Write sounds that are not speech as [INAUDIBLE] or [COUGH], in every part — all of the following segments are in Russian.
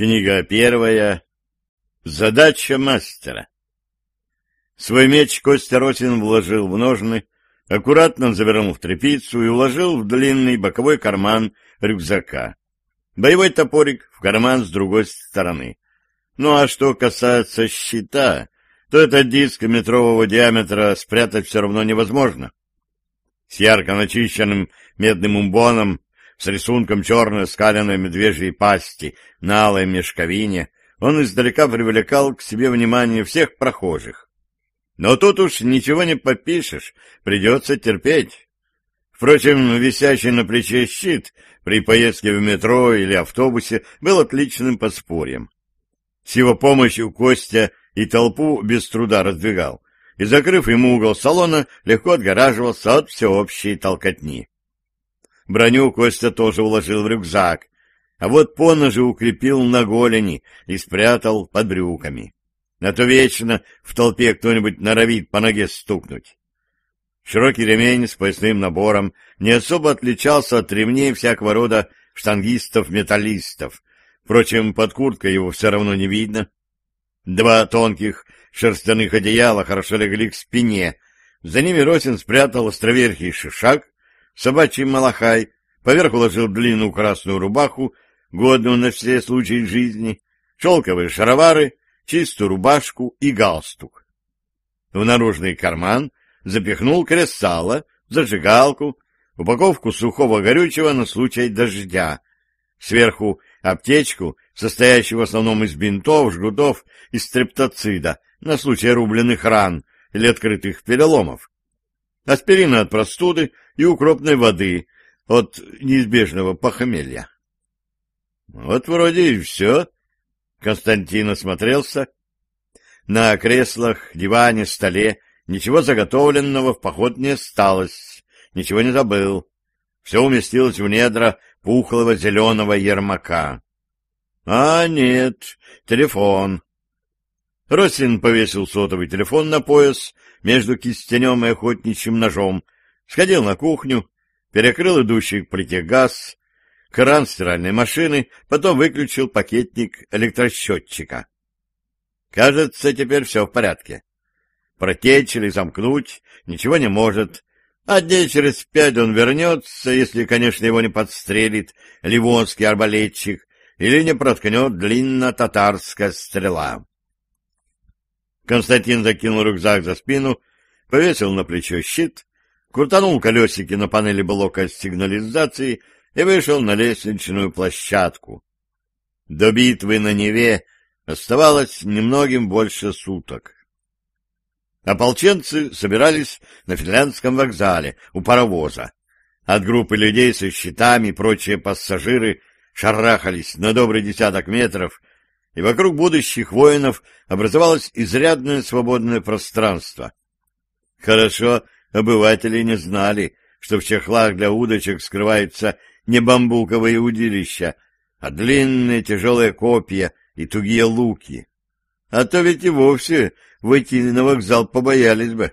Книга первая. Задача мастера. Свой меч Костя Росин вложил в ножны, аккуратно завернул в тряпицу и уложил в длинный боковой карман рюкзака. Боевой топорик в карман с другой стороны. Ну а что касается щита, то этот диск метрового диаметра спрятать все равно невозможно. С ярко начищенным медным умбоном с рисунком черной скаленной медвежьей пасти на алой мешковине, он издалека привлекал к себе внимание всех прохожих. Но тут уж ничего не попишешь, придется терпеть. Впрочем, висящий на плече щит при поездке в метро или автобусе был отличным подспорьем. С его помощью Костя и толпу без труда раздвигал, и, закрыв ему угол салона, легко отгораживался от всеобщей толкотни. Броню Костя тоже уложил в рюкзак, а вот поножи укрепил на голени и спрятал под брюками. А то вечно в толпе кто-нибудь норовит по ноге стукнуть. Широкий ремень с поясным набором не особо отличался от ремней всякого рода штангистов-металлистов. Впрочем, под курткой его все равно не видно. Два тонких шерстяных одеяла хорошо легли к спине. За ними Росин спрятал островерхий шишак, собачий малахай, поверх уложил длинную красную рубаху, годную на все случаи жизни, шелковые шаровары, чистую рубашку и галстук. В наружный карман запихнул кресало, зажигалку, упаковку сухого горючего на случай дождя, сверху аптечку, состоящую в основном из бинтов, жгутов и стрептоцида на случай рубленых ран или открытых переломов, аспирина от простуды и укропной воды от неизбежного похмелья. Вот вроде и все. Константин осмотрелся. На креслах, диване, столе ничего заготовленного в поход не осталось, ничего не забыл. Все уместилось в недра пухлого зеленого ермака. А нет, телефон. Росин повесил сотовый телефон на пояс между кистенем и охотничьим ножом, сходил на кухню, перекрыл идущий к плите газ, кран стиральной машины, потом выключил пакетник электросчетчика. Кажется, теперь все в порядке. Протечь или замкнуть ничего не может, а дней через пять он вернется, если, конечно, его не подстрелит ливонский арбалетчик или не проткнет длинно-татарская стрела. Константин закинул рюкзак за спину, повесил на плечо щит, крутанул колесики на панели блока сигнализации и вышел на лестничную площадку. До битвы на Неве оставалось немногим больше суток. Ополченцы собирались на финляндском вокзале у паровоза. От группы людей со щитами прочие пассажиры шарахались на добрый десяток метров, и вокруг будущих воинов образовалось изрядное свободное пространство. Хорошо, обыватели не знали, что в чехлах для удочек скрываются не бамбуковые удилища, а длинные тяжелые копья и тугие луки. А то ведь и вовсе выйти на вокзал побоялись бы.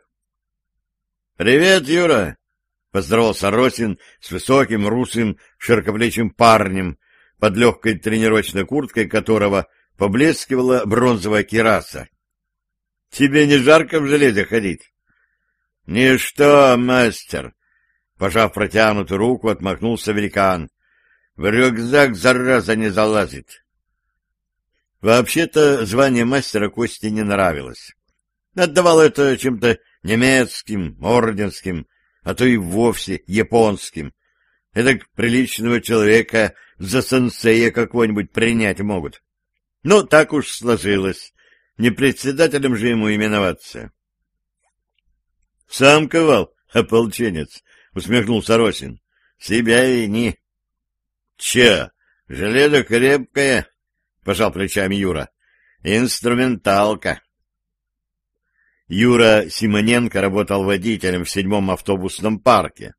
— Привет, Юра! — поздоровался Росин с высоким, русым, широкоплечим парнем, под легкой тренировочной курткой которого поблескивала бронзовая кираса. — Тебе не жарко в железе ходить? — Ничто, мастер! — пожав протянутую руку, отмахнулся великан. — В рюкзак зараза не залазит. Вообще-то звание мастера Кости не нравилось. Отдавал это чем-то немецким, орденским, а то и вовсе японским. Это приличного человека за сенсея какого-нибудь принять могут. Но так уж сложилось. Не председателем же ему именоваться. — Сам ковал, ополченец, — усмехнулся Росин. — Себя вини. — Че, железо крепкое? — пожал плечами Юра. — Инструменталка. Юра Симоненко работал водителем в седьмом автобусном парке.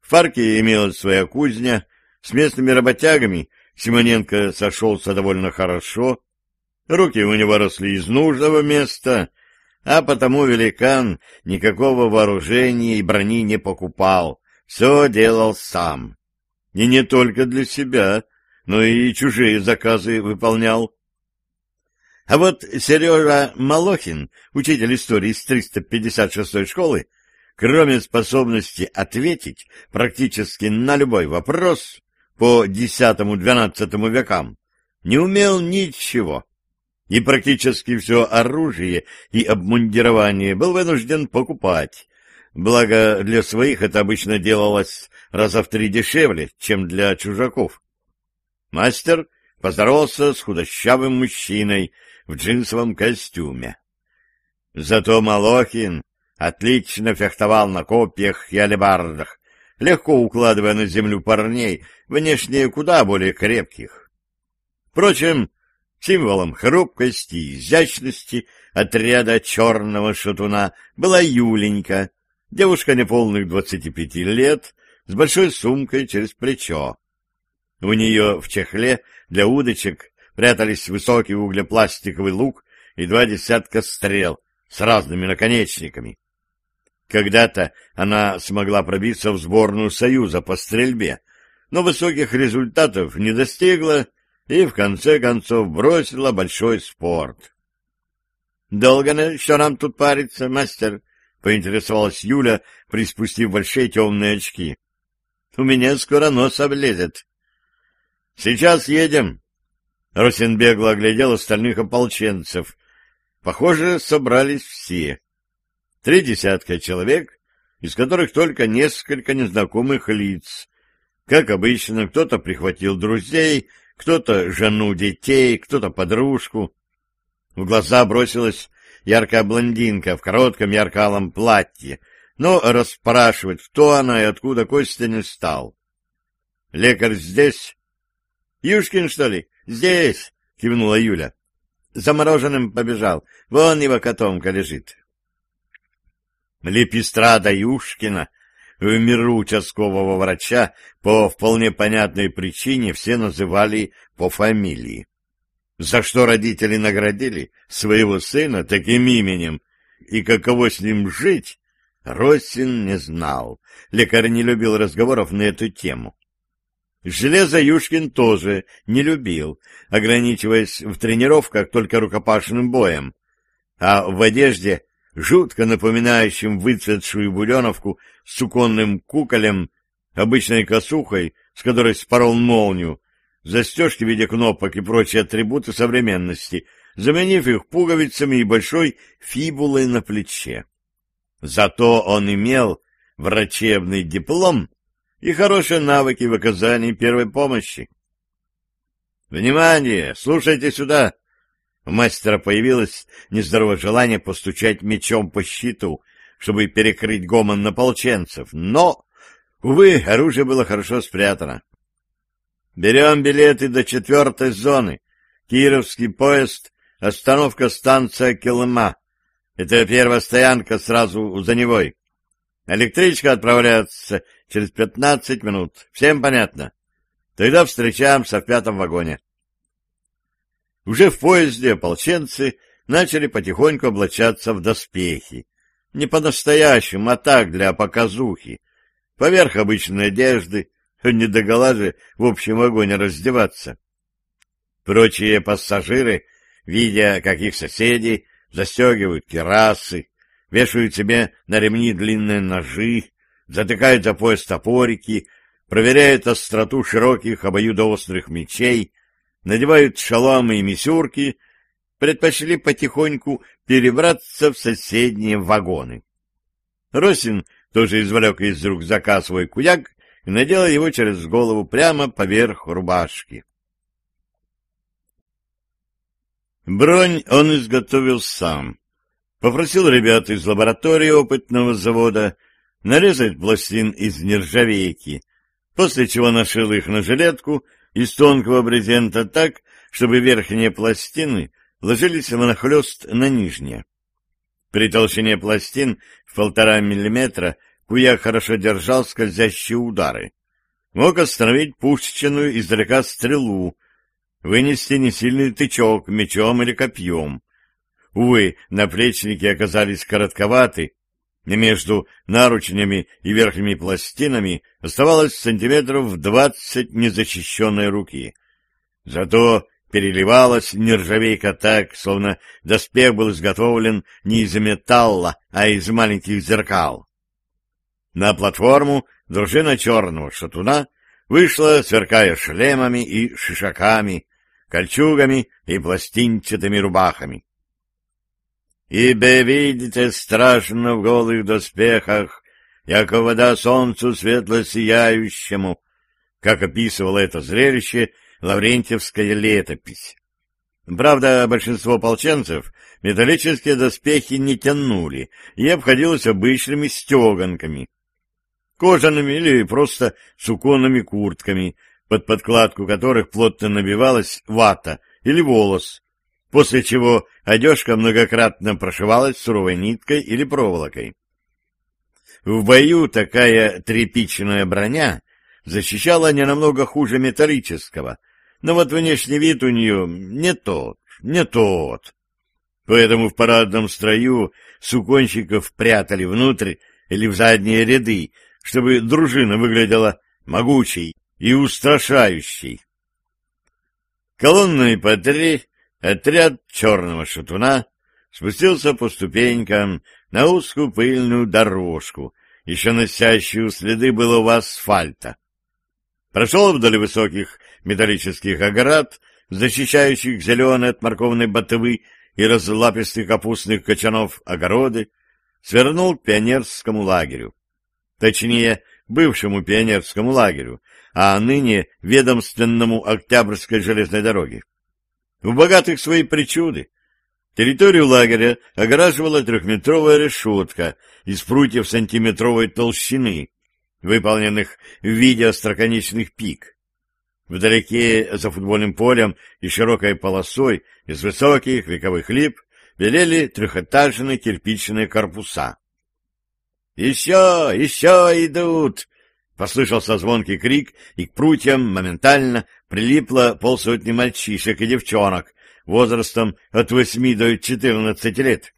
В парке имелась своя кузня. С местными работягами Симоненко сошелся довольно хорошо. Руки у него росли из нужного места, а потому великан никакого вооружения и брони не покупал, все делал сам. И не только для себя, но и чужие заказы выполнял. А вот Сережа Малохин, учитель истории из 356-й школы, кроме способности ответить практически на любой вопрос по X-XII векам, не умел ничего. И практически все оружие и обмундирование был вынужден покупать. Благо, для своих это обычно делалось раза в три дешевле, чем для чужаков. Мастер поздоровался с худощавым мужчиной в джинсовом костюме. Зато Малохин отлично фехтовал на копьях и алебардах, легко укладывая на землю парней, внешне куда более крепких. Впрочем, символом хрупкости и изящности отряда черного шатуна была Юленька, девушка неполных двадцати пяти лет, с большой сумкой через плечо. У нее в чехле для удочек прятались высокий углепластиковый лук и два десятка стрел с разными наконечниками. Когда-то она смогла пробиться в сборную Союза по стрельбе, но высоких результатов не достигла и в конце концов бросила большой спорт. — Долго еще нам тут париться, мастер? — поинтересовалась Юля, приспустив большие темные очки. — У меня скоро нос облезет. — Сейчас едем. Росин бегло оглядел остальных ополченцев. Похоже, собрались все. Три десятка человек, из которых только несколько незнакомых лиц. Как обычно, кто-то прихватил друзей, кто-то жену детей, кто-то подружку. В глаза бросилась яркая блондинка в коротком яркалом платье, но расспрашивать, кто она и откуда Костя не стал. — Лекарь здесь? — Юшкин, что ли? — Здесь, — кивнула Юля. — Замороженным побежал. Вон его котомка лежит. Лепистрада Юшкина в миру участкового врача по вполне понятной причине все называли по фамилии. За что родители наградили своего сына таким именем, и каково с ним жить, Росин не знал. Лекарь не любил разговоров на эту тему. Железо Юшкин тоже не любил, ограничиваясь в тренировках только рукопашным боем, а в одежде жутко напоминающим выцветшую буденовку с суконным куколем, обычной косухой, с которой спорол молнию, застежки в виде кнопок и прочие атрибуты современности, заменив их пуговицами и большой фибулой на плече. Зато он имел врачебный диплом и хорошие навыки в оказании первой помощи. «Внимание! Слушайте сюда!» У мастера появилось нездоровое желание постучать мечом по щиту, чтобы перекрыть гомон наполченцев, но, увы, оружие было хорошо спрятано. «Берем билеты до четвертой зоны. Кировский поезд, остановка станция Келыма. Это первая стоянка сразу за Невой. Электричка отправляется через пятнадцать минут. Всем понятно? Тогда встречаемся в пятом вагоне». Уже в поезде ополченцы начали потихоньку облачаться в доспехи. Не по-настоящему, а так, для показухи. Поверх обычной одежды, не догола же в общем вагоне раздеваться. Прочие пассажиры, видя, как их соседи застегивают керасы, вешают себе на ремни длинные ножи, затыкают за пояс топорики, проверяют остроту широких обоюдоострых мечей, надевают шаломы и мисюрки, предпочли потихоньку перебраться в соседние вагоны. Росин тоже извлек из рюкзака свой куяк и надел его через голову прямо поверх рубашки. Бронь он изготовил сам. Попросил ребят из лаборатории опытного завода нарезать пластин из нержавейки, после чего нашил их на жилетку из тонкого брезента так, чтобы верхние пластины ложились внахлёст на нижние. При толщине пластин в полтора миллиметра Куя хорошо держал скользящие удары. Мог остановить пушечную издалека стрелу, вынести несильный тычок мечом или копьем. Увы, наплечники оказались коротковаты, между наручнями и верхними пластинами оставалось сантиметров двадцать незащищенной руки. Зато переливалась нержавейка так, словно доспех был изготовлен не из металла, а из маленьких зеркал. На платформу дружина черного шатуна вышла, сверкая шлемами и шишаками, кольчугами и пластинчатыми рубахами. «Ибо видите страшно в голых доспехах, яко вода солнцу светло сияющему», как описывало это зрелище Лаврентьевская летопись. Правда, большинство ополченцев металлические доспехи не тянули и обходилось обычными стеганками, кожаными или просто суконными куртками, под подкладку которых плотно набивалась вата или волос, после чего одежка многократно прошивалась суровой ниткой или проволокой. В бою такая тряпичная броня защищала не намного хуже металлического, но вот внешний вид у нее не тот, не тот. Поэтому в парадном строю суконщиков прятали внутрь или в задние ряды, чтобы дружина выглядела могучей и устрашающей. Колонной по три отряд черного шатуна спустился по ступенькам на узкую пыльную дорожку, еще носящую следы былого асфальта. Прошел вдоль высоких металлических оград, защищающих зеленые от морковной ботвы и разлапистых капустных кочанов огороды, свернул к пионерскому лагерю точнее, бывшему пионерскому лагерю, а ныне ведомственному Октябрьской железной дороге. У богатых свои причуды. Территорию лагеря огораживала трехметровая решетка из прутьев сантиметровой толщины, выполненных в виде остроконечных пик. Вдалеке, за футбольным полем и широкой полосой из высоких вековых лип белели трехэтажные кирпичные корпуса. «Еще! Еще идут!» Послышался звонкий крик, и к прутьям моментально прилипло полсотни мальчишек и девчонок возрастом от восьми до четырнадцати лет.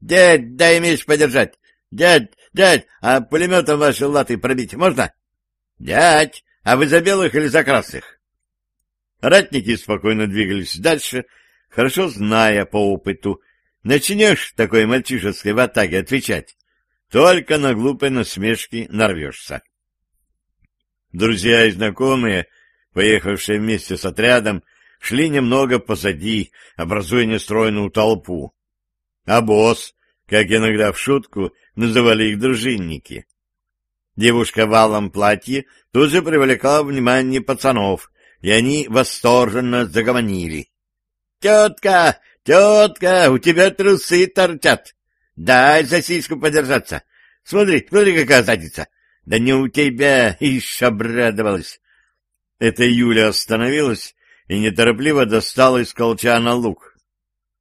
«Дядь, дай меч подержать! Дядь, дядь, а пулеметом ваши латы пробить можно?» «Дядь, а вы за белых или за красных?» Ратники спокойно двигались дальше, хорошо зная по опыту. Начнешь такой мальчишеской в атаке отвечать, только на глупой насмешки нарвешься. Друзья и знакомые, поехавшие вместе с отрядом, шли немного позади, образуя нестройную толпу. А босс, как иногда в шутку называли их дружинники. Девушка в алом платье тут же привлекла внимание пацанов, и они восторженно загомонили. — Тетка, тетка, у тебя трусы торчат! Дай за сиську подержаться. Смотри, смотри, какая задница. Да не у тебя, ишь, обрадовалась. Это Юля остановилась и неторопливо достала из колчана лук.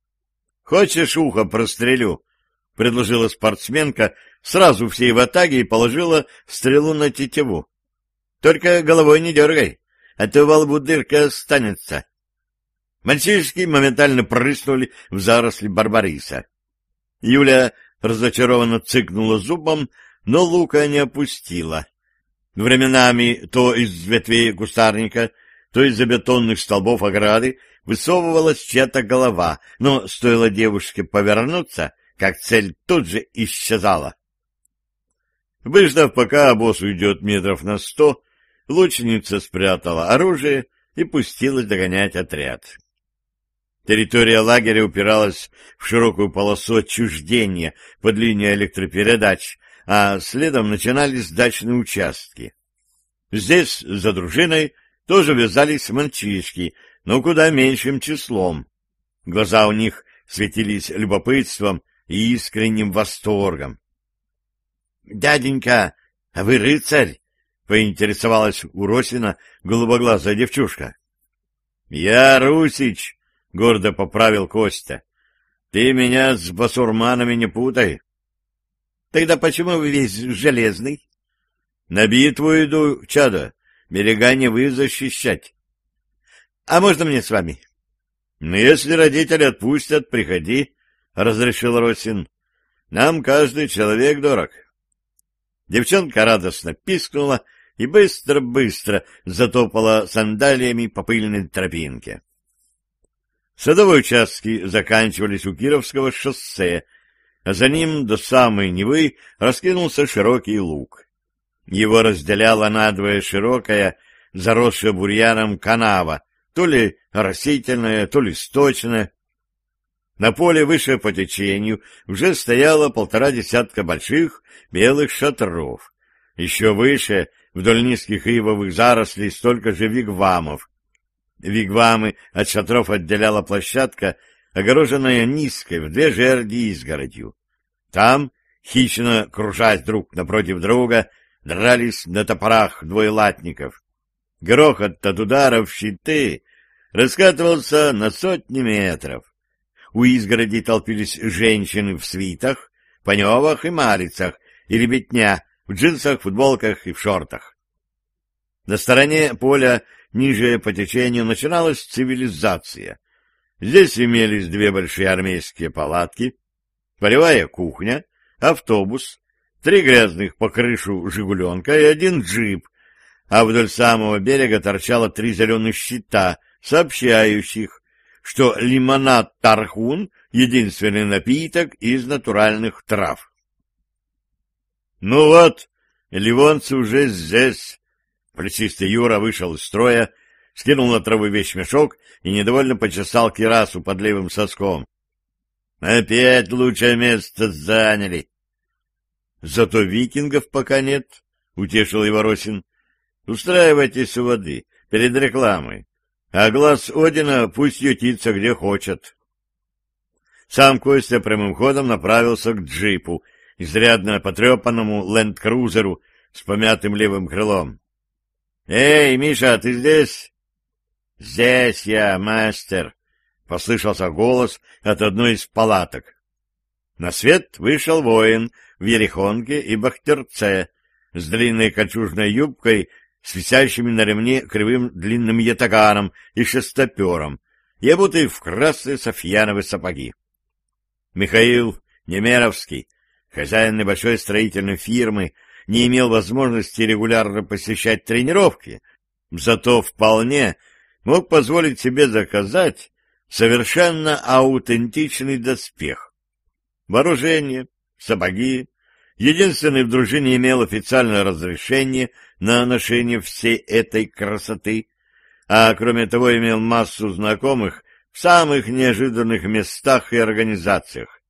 — Хочешь ухо прострелю? — предложила спортсменка сразу всей в атаге и положила стрелу на тетиву. — Только головой не дергай, а то во лбу дырка останется. Мальчишки моментально прыснули в заросли Барбариса. Юля разочарованно цыкнула зубом, но лука не опустила. Временами то из ветвей кустарника, то из-за бетонных столбов ограды высовывалась чья-то голова, но стоило девушке повернуться, как цель тут же исчезала. Выждав, пока босс уйдет метров на сто, лучница спрятала оружие и пустилась догонять отряд. Территория лагеря упиралась в широкую полосу отчуждения под линией электропередач, а следом начинались дачные участки. Здесь, за дружиной, тоже вязались мальчишки, но куда меньшим числом. Глаза у них светились любопытством и искренним восторгом. — Дяденька, а вы рыцарь? — поинтересовалась у Росина голубоглазая девчушка. — Я Русич, — гордо поправил Костя. — Ты меня с басурманами не путай. — Тогда почему вы весь железный? — На битву иду, чадо. Берега не вы защищать. — А можно мне с вами? — Ну, если родители отпустят, приходи, — разрешил Росин. — Нам каждый человек дорог. Девчонка радостно пискнула и быстро-быстро затопала сандалиями по пыльной тропинке. Садовые участки заканчивались у Кировского шоссе, а за ним до самой Невы раскинулся широкий луг. Его разделяла надвое широкая, заросшая бурьяном канава, то ли растительная, то ли сточная. На поле выше по течению уже стояло полтора десятка больших белых шатров. Еще выше, вдоль низких ивовых зарослей, столько же вигвамов. Вигвамы от шатров отделяла площадка, огороженная низкой в две жерди изгородью. Там, хищно кружась друг напротив друга, дрались на топорах двое латников. Грохот от ударов щиты раскатывался на сотни метров. У изгороди толпились женщины в свитах, паневах и малицах, и ребятня в джинсах, футболках и в шортах. На стороне поля, ниже по течению, начиналась цивилизация. Здесь имелись две большие армейские палатки, полевая кухня, автобус, три грязных по крышу «Жигуленка» и один джип, а вдоль самого берега торчало три зеленых щита, сообщающих, что лимонад Тархун — единственный напиток из натуральных трав. «Ну вот, ливонцы уже здесь!» Плечистый Юра вышел из строя, скинул на траву вещмешок и недовольно почесал кирасу под левым соском. «Опять лучшее место заняли!» «Зато викингов пока нет», — утешил его Росин. «Устраивайтесь у воды, перед рекламой, а глаз Одина пусть ютится где хочет». Сам Костя прямым ходом направился к джипу, изрядно потрепанному ленд-крузеру с помятым левым крылом. «Эй, Миша, ты здесь?» «Здесь я, мастер», — послышался голос от одной из палаток. На свет вышел воин в ерехонке и бахтерце, с длинной кольчужной юбкой, с висящими на ремне кривым длинным ятаганом и шестопером, и обутый в красные софьяновые сапоги. Михаил Немеровский, хозяин небольшой строительной фирмы, не имел возможности регулярно посещать тренировки, зато вполне мог позволить себе заказать совершенно аутентичный доспех. Вооружение, сапоги, единственный в дружине имел официальное разрешение на ношение всей этой красоты, а кроме того имел массу знакомых в самых неожиданных местах и организациях.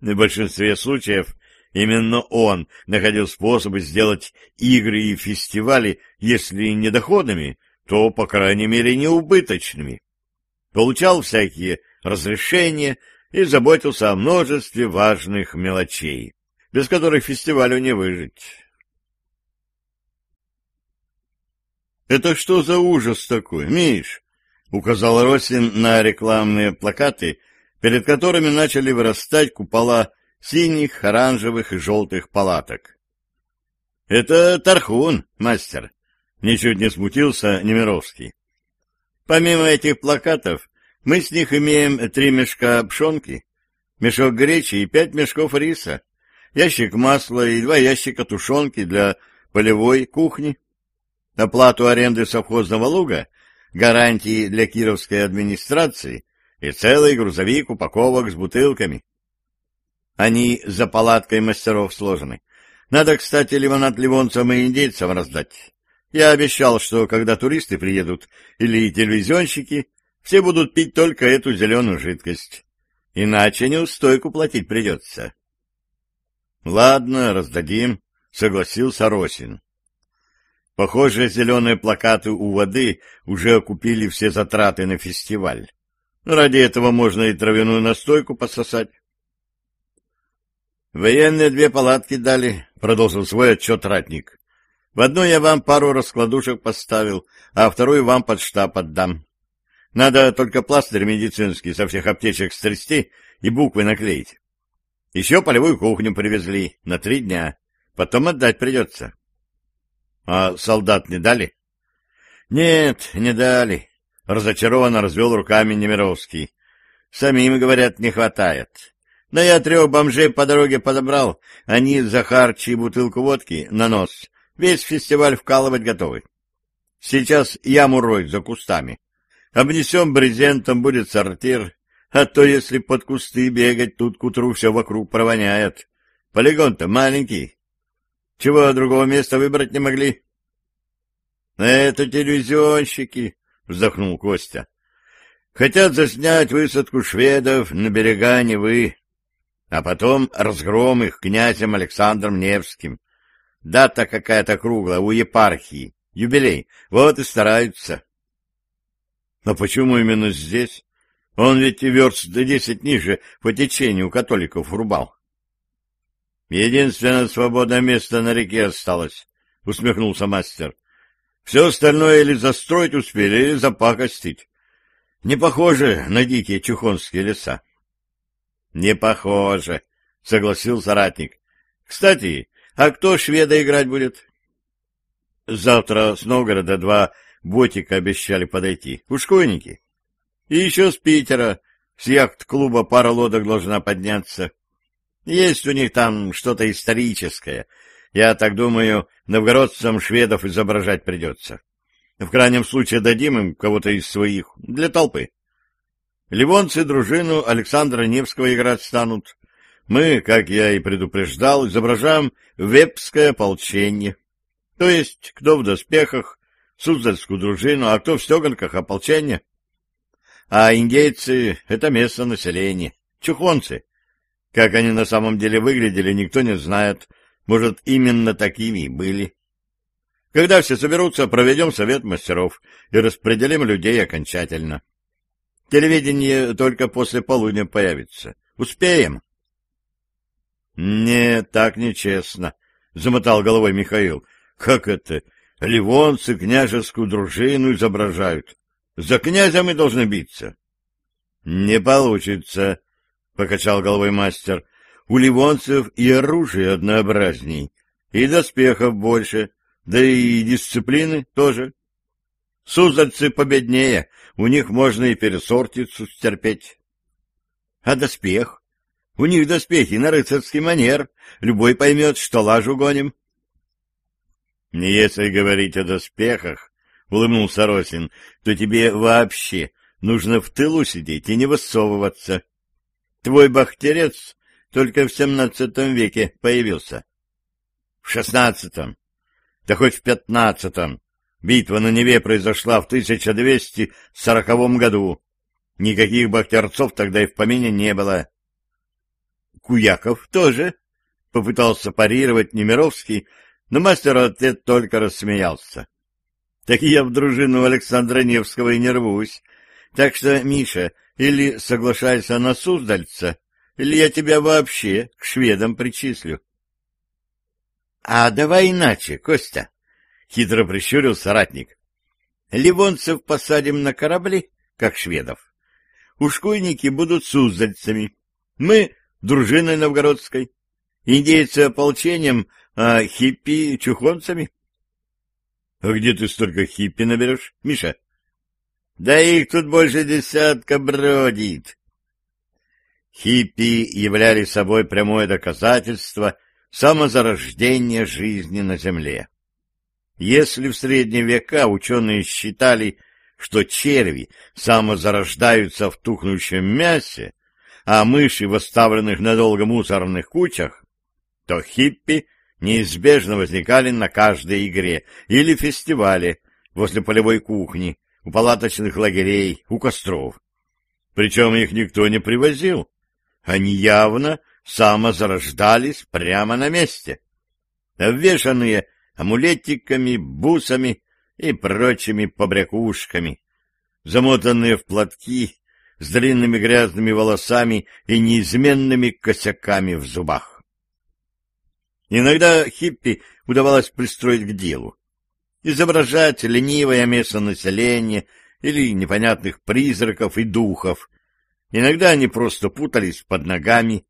В большинстве случаев именно он находил способы сделать игры и фестивали, если не доходными, то, по крайней мере, не убыточными. Получал всякие разрешения и заботился о множестве важных мелочей, без которых фестивалю не выжить. «Это что за ужас такой, Миш?» — указал Росин на рекламные плакаты, перед которыми начали вырастать купола синих, оранжевых и желтых палаток. — Это Тархун, мастер, — ничуть не смутился Немировский. Помимо этих плакатов, мы с них имеем три мешка пшенки, мешок гречи и пять мешков риса, ящик масла и два ящика тушенки для полевой кухни, оплату аренды совхозного луга, гарантии для кировской администрации и целый грузовик упаковок с бутылками. Они за палаткой мастеров сложены. Надо, кстати, лимонад ливонцам и индейцам раздать. Я обещал, что когда туристы приедут или телевизионщики, все будут пить только эту зеленую жидкость. Иначе неустойку платить придется. — Ладно, раздадим, — согласился Росин. Похоже, зеленые плакаты у воды уже окупили все затраты на фестиваль. Ради этого можно и травяную настойку пососать. «Военные две палатки дали», — продолжил свой отчет ратник. «В одной я вам пару раскладушек поставил, а вторую вам под штаб отдам. Надо только пластырь медицинский со всех аптечек стрясти и буквы наклеить. Еще полевую кухню привезли на три дня, потом отдать придется». «А солдат не дали?» «Нет, не дали», — разочарованно развел руками Немировский. «Самим, говорят, не хватает». Но я трех бомжей по дороге подобрал. Они за харчи и бутылку водки на нос Весь фестиваль вкалывать готовы. Сейчас яму рой за кустами. Обнесем брезентом, будет сортир. А то, если под кусты бегать, тут к утру все вокруг провоняет. Полигон-то маленький. Чего другого места выбрать не могли? — Это телевизионщики, — вздохнул Костя. — Хотят заснять высадку шведов на берега Невы, а потом разгром их князем Александром Невским. Дата какая-то круглая у епархии, юбилей, вот и стараются. — А почему именно здесь? Он ведь и верст десять ниже по течению католиков рубал. Единственное свободное место на реке осталось, — усмехнулся мастер. Все остальное или застроить успели, или запакостить. Не похоже на дикие чухонские леса. — Не похоже, — согласился ратник. — Кстати, а кто шведа играть будет? — Завтра с Новгорода два ботика обещали подойти. Ушкойники. И еще с Питера, с яхт-клуба пара лодок должна подняться. Есть у них там что-то историческое. Я так думаю, новгородцам шведов изображать придется. В крайнем случае дадим им кого-то из своих, для толпы. Ливонцы дружину Александра Невского играть станут. Мы, как я и предупреждал, изображаем вепское ополчение. То есть, кто в доспехах, Суздальскую дружину, а кто в стеганках ополчения. А индейцы — это место населения, чухонцы. Как они на самом деле выглядели, никто не знает. Может, именно такими были. Когда все соберутся, проведем совет мастеров и распределим людей окончательно. Телевидение только после полудня появится. Успеем? — Нет, так нечестно, — замотал головой Михаил. — Как это? Ливонцы княжескую дружину изображают. За князя мы должны биться. — Не получится, — покачал головой мастер. — У ливонцев и оружие однообразней, и доспехов больше, да и дисциплины тоже. Суздальцы победнее, у них можно и пересортицу стерпеть. А доспех? У них доспехи на рыцарский манер, любой поймет, что лажу гоним. — Если говорить о доспехах, — улыбнулся Росин, — то тебе вообще нужно в тылу сидеть и не высовываться. Твой бахтерец только в семнадцатом веке появился. — В шестнадцатом. Да хоть в пятнадцатом. Битва на Неве произошла в 1240 году. Никаких бахтерцов тогда и в помине не было. — Куяков тоже, — попытался парировать Немировский, но мастер ответ только рассмеялся. Так я в дружину Александра Невского и не рвусь. Так что, Миша, или соглашайся на Суздальца, или я тебя вообще к шведам причислю. — А давай иначе, Костя, — хитро прищурил соратник. — Ливонцев посадим на корабли, как шведов. Ушкуйники будут суздальцами, мы — дружиной новгородской, индейцы ополчением, а хиппи — чухонцами. А где ты столько хиппи наберешь, Миша? Да их тут больше десятка бродит. Хиппи являли собой прямое доказательство самозарождения жизни на Земле. Если в средние века ученые считали, что черви самозарождаются в тухнущем мясе, а мыши в оставленных надолго мусорных кучах, то хиппи неизбежно возникали на каждой игре или фестивале возле полевой кухни, у палаточных лагерей, у костров. Причем их никто не привозил. Они явно самозарождались прямо на месте, обвешанные амулетиками, бусами и прочими побрякушками, замотанные в платки с длинными грязными волосами и неизменными косяками в зубах. Иногда хиппи удавалось пристроить к делу. Изображать ленивое местонаселение или непонятных призраков и духов. Иногда они просто путались под ногами,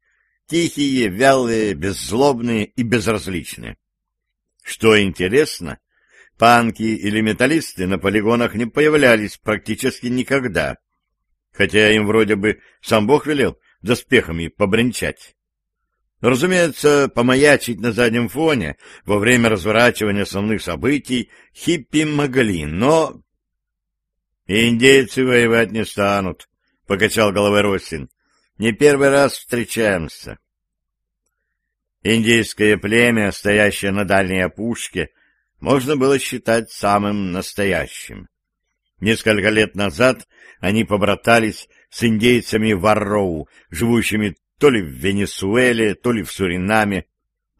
тихие, вялые, беззлобные и безразличные. Что интересно, панки или металлисты на полигонах не появлялись практически никогда, хотя им вроде бы сам Бог велел доспехами побренчать. Разумеется, помаячить на заднем фоне во время разворачивания основных событий хиппи могли, но... «Индейцы воевать не станут», — покачал головой Росин. «Не первый раз встречаемся». Индейское племя, стоящее на дальней опушке, можно было считать самым настоящим. Несколько лет назад они побратались с индейцами Варроу, живущими то ли в Венесуэле, то ли в Суринаме,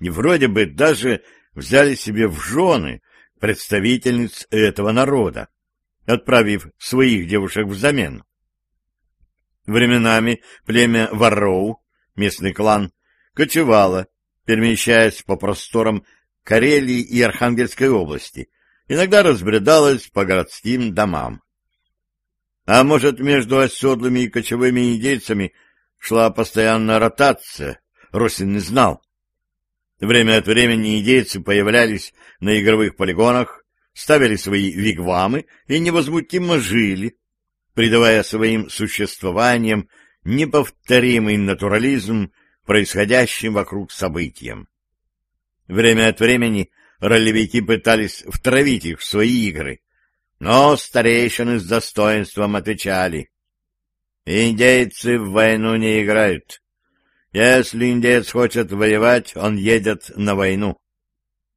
и вроде бы даже взяли себе в жены представительниц этого народа, отправив своих девушек взамен. Временами племя Варроу, местный клан, кочевало, перемещаясь по просторам Карелии и Архангельской области, иногда разбредалось по городским домам. А может, между оседлыми и кочевыми индейцами – шла постоянная ротация, Росин не знал. Время от времени индейцы появлялись на игровых полигонах, ставили свои вигвамы и невозмутимо жили, придавая своим существованиям неповторимый натурализм происходящим вокруг событиям. Время от времени ролевики пытались втравить их в свои игры, но старейшины с достоинством отвечали Индейцы в войну не играют. Если индеец хочет воевать, он едет на войну.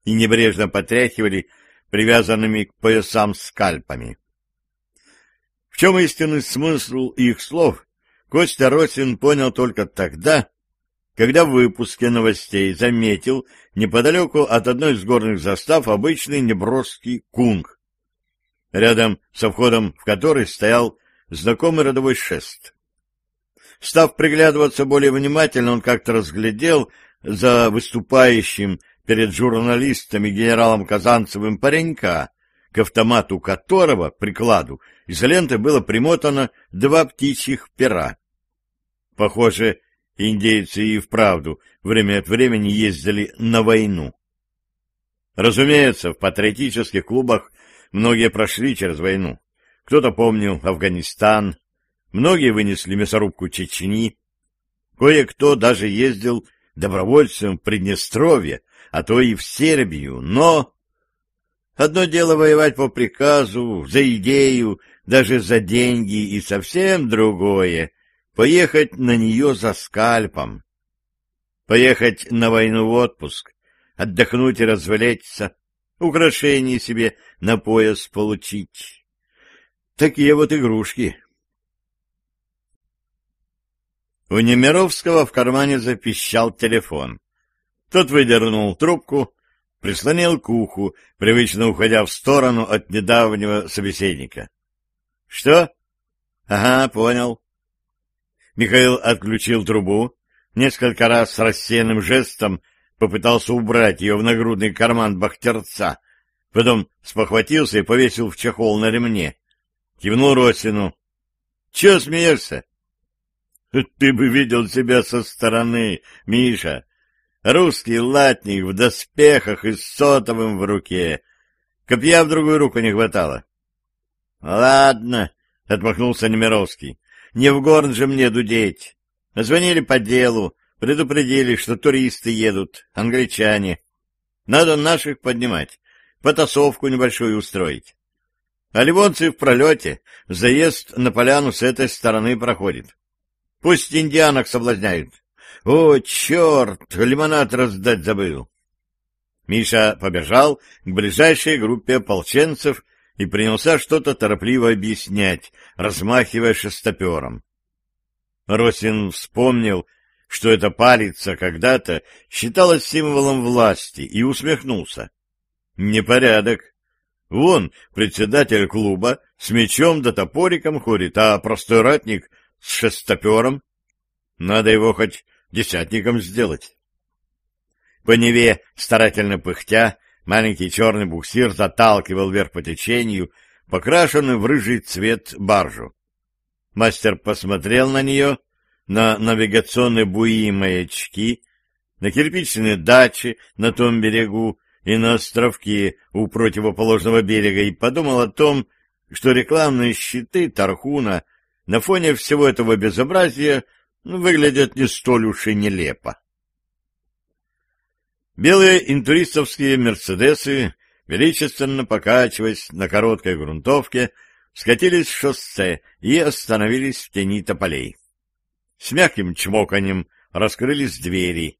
И небрежно потряхивали привязанными к поясам скальпами. В чем истинный смысл их слов, Костя Росин понял только тогда, когда в выпуске новостей заметил неподалеку от одной из горных застав обычный неброский кунг, рядом со входом в который стоял знакомый родовой шест. Став приглядываться более внимательно, он как-то разглядел за выступающим перед журналистами генералом Казанцевым паренька, к автомату которого, прикладу, изолентой было примотано два птичьих пера. Похоже, индейцы и вправду время от времени ездили на войну. Разумеется, в патриотических клубах многие прошли через войну. Кто-то помнил Афганистан, многие вынесли мясорубку Чечни, кое-кто даже ездил добровольцем в Приднестровье, а то и в Сербию, но... Одно дело воевать по приказу, за идею, даже за деньги, и совсем другое — поехать на нее за скальпом. Поехать на войну в отпуск, отдохнуть и развлечься, украшения себе на пояс получить. Такие вот игрушки. У Немировского в кармане запищал телефон. Тот выдернул трубку, прислонил к уху, привычно уходя в сторону от недавнего собеседника. — Что? — Ага, понял. Михаил отключил трубу, несколько раз с рассеянным жестом попытался убрать ее в нагрудный карман бахтерца, потом спохватился и повесил в чехол на ремне. Кивнул Росину. — Чего смеешься? — Ты бы видел себя со стороны, Миша. Русский латник в доспехах и сотовым в руке. Копья в другую руку не хватало. — Ладно, — отмахнулся Немировский. — Не в горн же мне дудеть. Звонили по делу, предупредили, что туристы едут, англичане. Надо наших поднимать, потасовку небольшую устроить. А ливонцы в пролете, заезд на поляну с этой стороны проходит. Пусть индианок соблазняют. О, черт, лимонад раздать забыл. Миша побежал к ближайшей группе ополченцев и принялся что-то торопливо объяснять, размахивая шестопером. Росин вспомнил, что эта палица когда-то считалась символом власти, и усмехнулся. Непорядок. Вон председатель клуба с мечом да топориком ходит, а простой ратник с шестопером. Надо его хоть десятником сделать. По Неве, старательно пыхтя, маленький черный буксир заталкивал вверх по течению, покрашенную в рыжий цвет баржу. Мастер посмотрел на нее, на навигационные буи и маячки, на кирпичные дачи на том берегу, и на островке у противоположного берега и подумал о том, что рекламные щиты Тархуна на фоне всего этого безобразия выглядят не столь уж и нелепо. Белые интуристовские «Мерседесы», величественно покачиваясь на короткой грунтовке, скатились с шоссе и остановились в тени тополей. С мягким чмоканьем раскрылись двери.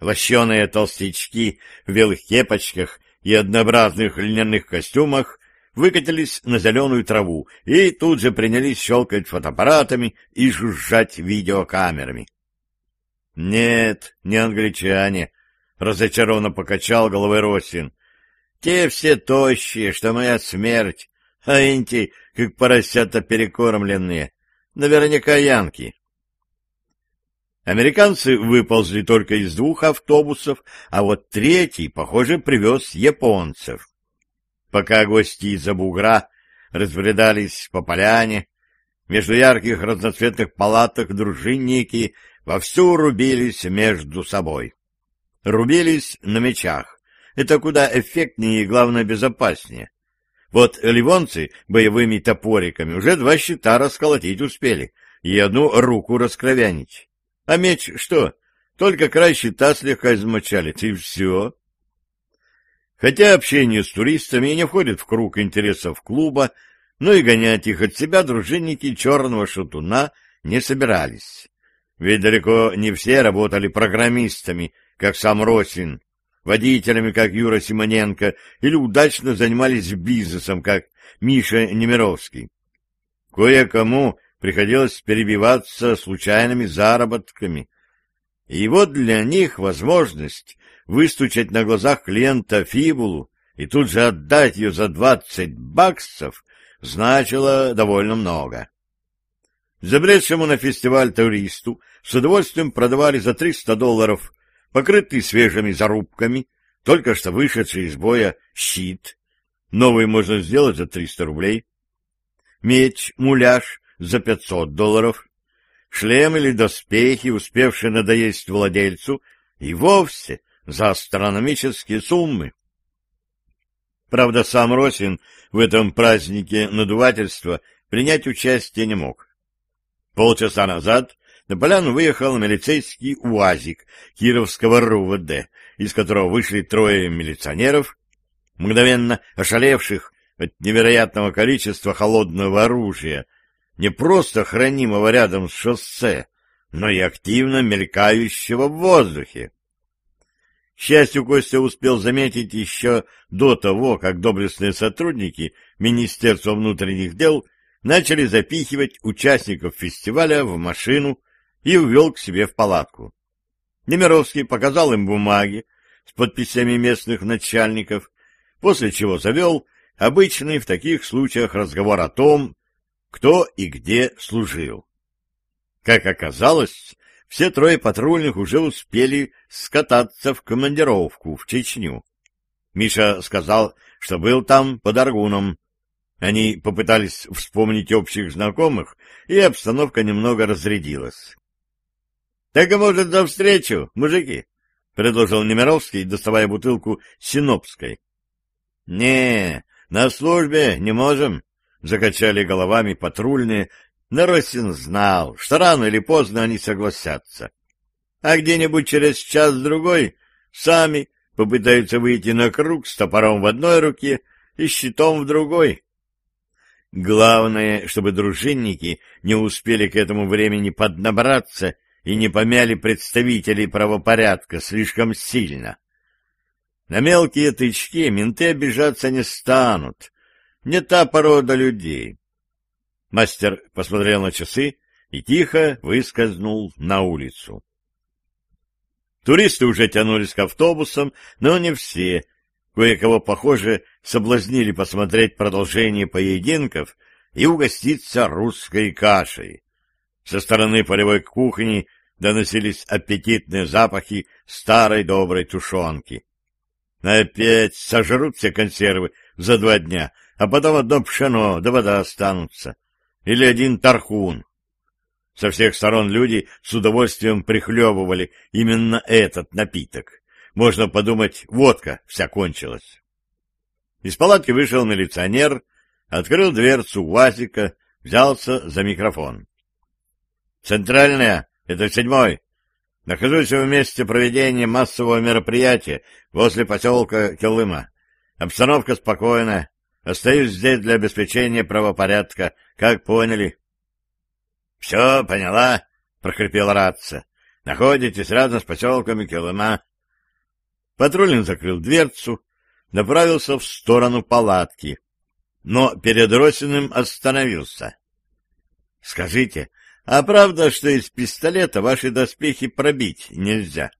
Лощеные толстячки в белых кепочках и однообразных льняных костюмах выкатились на зеленую траву и тут же принялись щелкать фотоаппаратами и жужжать видеокамерами. — Нет, не англичане, — разочарованно покачал головой Росин. — Те все тощие, что моя смерть, а инти, как поросята перекормленные. Наверняка янки. Американцы выползли только из двух автобусов, а вот третий, похоже, привез японцев. Пока гости из-за бугра разбредались по поляне, между ярких разноцветных палаток дружинники вовсю рубились между собой. Рубились на мечах. Это куда эффектнее и, главное, безопаснее. Вот ливонцы боевыми топориками уже два щита расколотить успели и одну руку раскровянить. А меч что? Только край щита слегка измочалит, и все. Хотя общение с туристами не входит в круг интересов клуба, но и гонять их от себя дружинники черного шатуна не собирались. Ведь далеко не все работали программистами, как сам Росин, водителями, как Юра Симоненко, или удачно занимались бизнесом, как Миша Немировский. Кое-кому приходилось перебиваться случайными заработками. И вот для них возможность выстучать на глазах клиента фибулу и тут же отдать ее за двадцать баксов значило довольно много. Забредшему на фестиваль туристу с удовольствием продавали за триста долларов покрытый свежими зарубками, только что вышедший из боя щит. Новый можно сделать за 300 рублей. Меч, муляж за 500 долларов. Шлем или доспехи, успевшие надоесть владельцу, и вовсе за астрономические суммы. Правда, сам Росин в этом празднике надувательства принять участие не мог. Полчаса назад на поляну выехал милицейский УАЗик Кировского РУВД, из которого вышли трое милиционеров, мгновенно ошалевших от невероятного количества холодного оружия, не просто хранимого рядом с шоссе, но и активно мелькающего в воздухе. К счастью, Костя успел заметить еще до того, как доблестные сотрудники Министерства внутренних дел начали запихивать участников фестиваля в машину и увел к себе в палатку. Немировский показал им бумаги с подписями местных начальников, после чего завел обычный в таких случаях разговор о том, кто и где служил. Как оказалось, все трое патрульных уже успели скататься в командировку в Чечню. Миша сказал, что был там под Аргуном. Они попытались вспомнить общих знакомых, и обстановка немного разрядилась. Так, а может, за встречу, мужики? — предложил Немировский, доставая бутылку синопской. — Не, на службе не можем, — закачали головами патрульные, но Росин знал, что рано или поздно они согласятся. А где-нибудь через час-другой сами попытаются выйти на круг с топором в одной руке и щитом в другой. Главное, чтобы дружинники не успели к этому времени поднабраться и не помяли представителей правопорядка слишком сильно. На мелкие тычки менты обижаться не станут. Не та порода людей. Мастер посмотрел на часы и тихо выскользнул на улицу. Туристы уже тянулись к автобусам, но не все. Кое-кого, похоже, соблазнили посмотреть продолжение поединков и угоститься русской кашей. Со стороны полевой кухни доносились аппетитные запахи старой доброй тушенки. Опять сожрут все консервы за два дня, а потом одно пшено да вода останутся. Или один тархун. Со всех сторон люди с удовольствием прихлебывали именно этот напиток. Можно подумать, водка вся кончилась. Из палатки вышел милиционер, открыл дверцу УАЗика, взялся за микрофон. «Центральная, это седьмой. Нахожусь в месте проведения массового мероприятия возле поселка Келыма. Обстановка спокойная. Остаюсь здесь для обеспечения правопорядка. Как поняли? — Все, поняла, — прохрипела рация. — Находитесь рядом с поселком Келыма. Патрульный закрыл дверцу, направился в сторону палатки, но перед Росиным остановился. — Скажите, а правда, что из пистолета ваши доспехи пробить нельзя?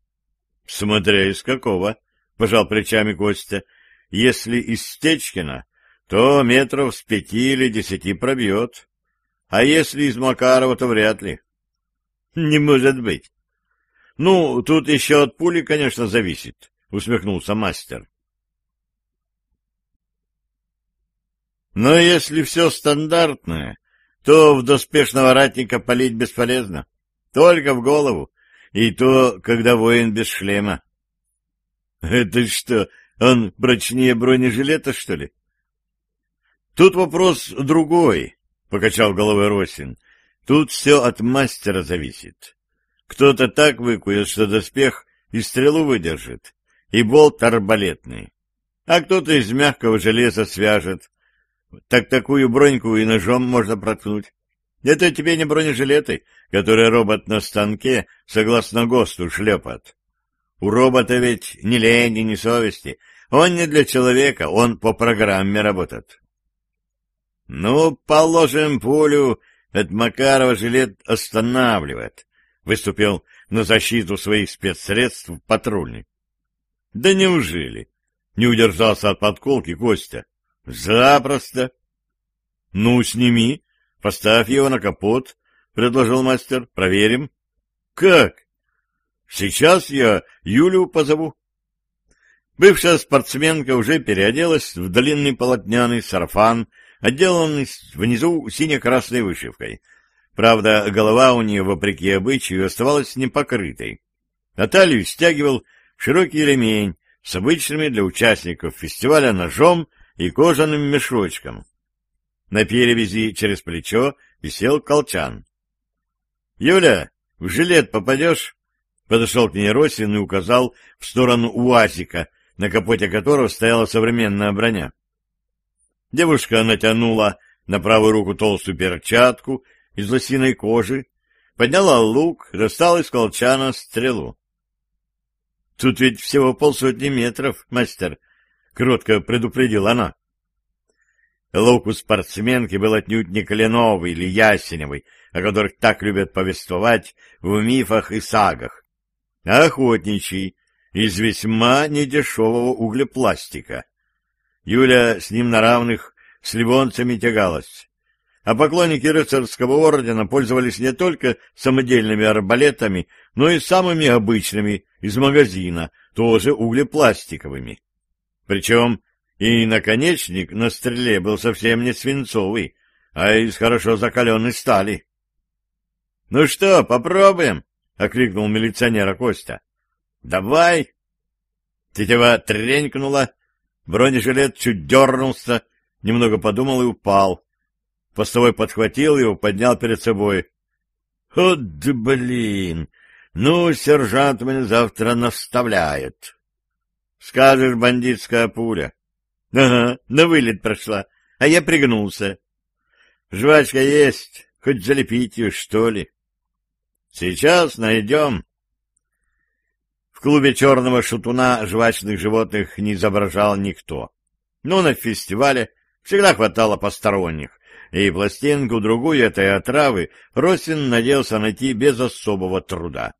— Смотря из какого, — пожал плечами Костя. — Если из Стечкина, то метров с пяти или десяти пробьет. А если из Макарова, то вряд ли. — Не может быть. — Ну, тут еще от пули, конечно, зависит, — усмехнулся мастер. — Но если все стандартное, то в доспешного ратника палить бесполезно. Только в голову, и то, когда воин без шлема. — Это что, он прочнее бронежилета, что ли? — Тут вопрос другой, — покачал головой Росин. — Тут все от мастера зависит. Кто-то так выкует, что доспех и стрелу выдержит, и болт арбалетный, а кто-то из мягкого железа свяжет, так такую броньку и ножом можно проткнуть. Это тебе не бронежилеты, которые робот на станке, согласно ГОСТу, шлепает. У робота ведь ни лени, ни совести. Он не для человека, он по программе работает. Ну, положим пулю, от Макарова жилет останавливает, выступил на защиту своих спецсредств патрульный. Да неужели? Не удержался от подколки Костя. — Запросто. — Ну, сними, поставь его на капот, — предложил мастер. — Проверим. — Как? — Сейчас я Юлю позову. Бывшая спортсменка уже переоделась в длинный полотняный сарафан, отделанный внизу сине-красной вышивкой. Правда, голова у нее, вопреки обычаю, оставалась непокрытой. На талию стягивал широкий ремень с обычными для участников фестиваля ножом и кожаным мешочком. На перевязи через плечо висел колчан. — Юля, в жилет попадешь? Подошел к ней Росин и указал в сторону УАЗика, на капоте которого стояла современная броня. Девушка натянула на правую руку толстую перчатку из лосиной кожи, подняла лук, достала из колчана стрелу. — Тут ведь всего полсотни метров, мастер, — кротко предупредила она. Лук у спортсменки был отнюдь не кленовый или ясеневый, о которых так любят повествовать в мифах и сагах, а охотничий, из весьма недешевого углепластика. Юля с ним на равных с ливонцами тягалась. А поклонники рыцарского ордена пользовались не только самодельными арбалетами, но и самыми обычными из магазина, тоже углепластиковыми. Причем и наконечник на стреле был совсем не свинцовый, а из хорошо закаленной стали. — Ну что, попробуем? — окликнул милиционера Костя. — Давай! Тетива тренькнула, бронежилет чуть дернулся, немного подумал и упал. Постовой подхватил его, поднял перед собой. — Вот блин! Ну, сержант меня завтра наставляет. Скажешь, бандитская пуля. Ага, на вылет прошла, а я пригнулся. Жвачка есть, хоть залепить ее, что ли. Сейчас найдем. В клубе черного шутуна жвачных животных не изображал никто. Но на фестивале всегда хватало посторонних, и пластинку-другую этой отравы Росин надеялся найти без особого труда.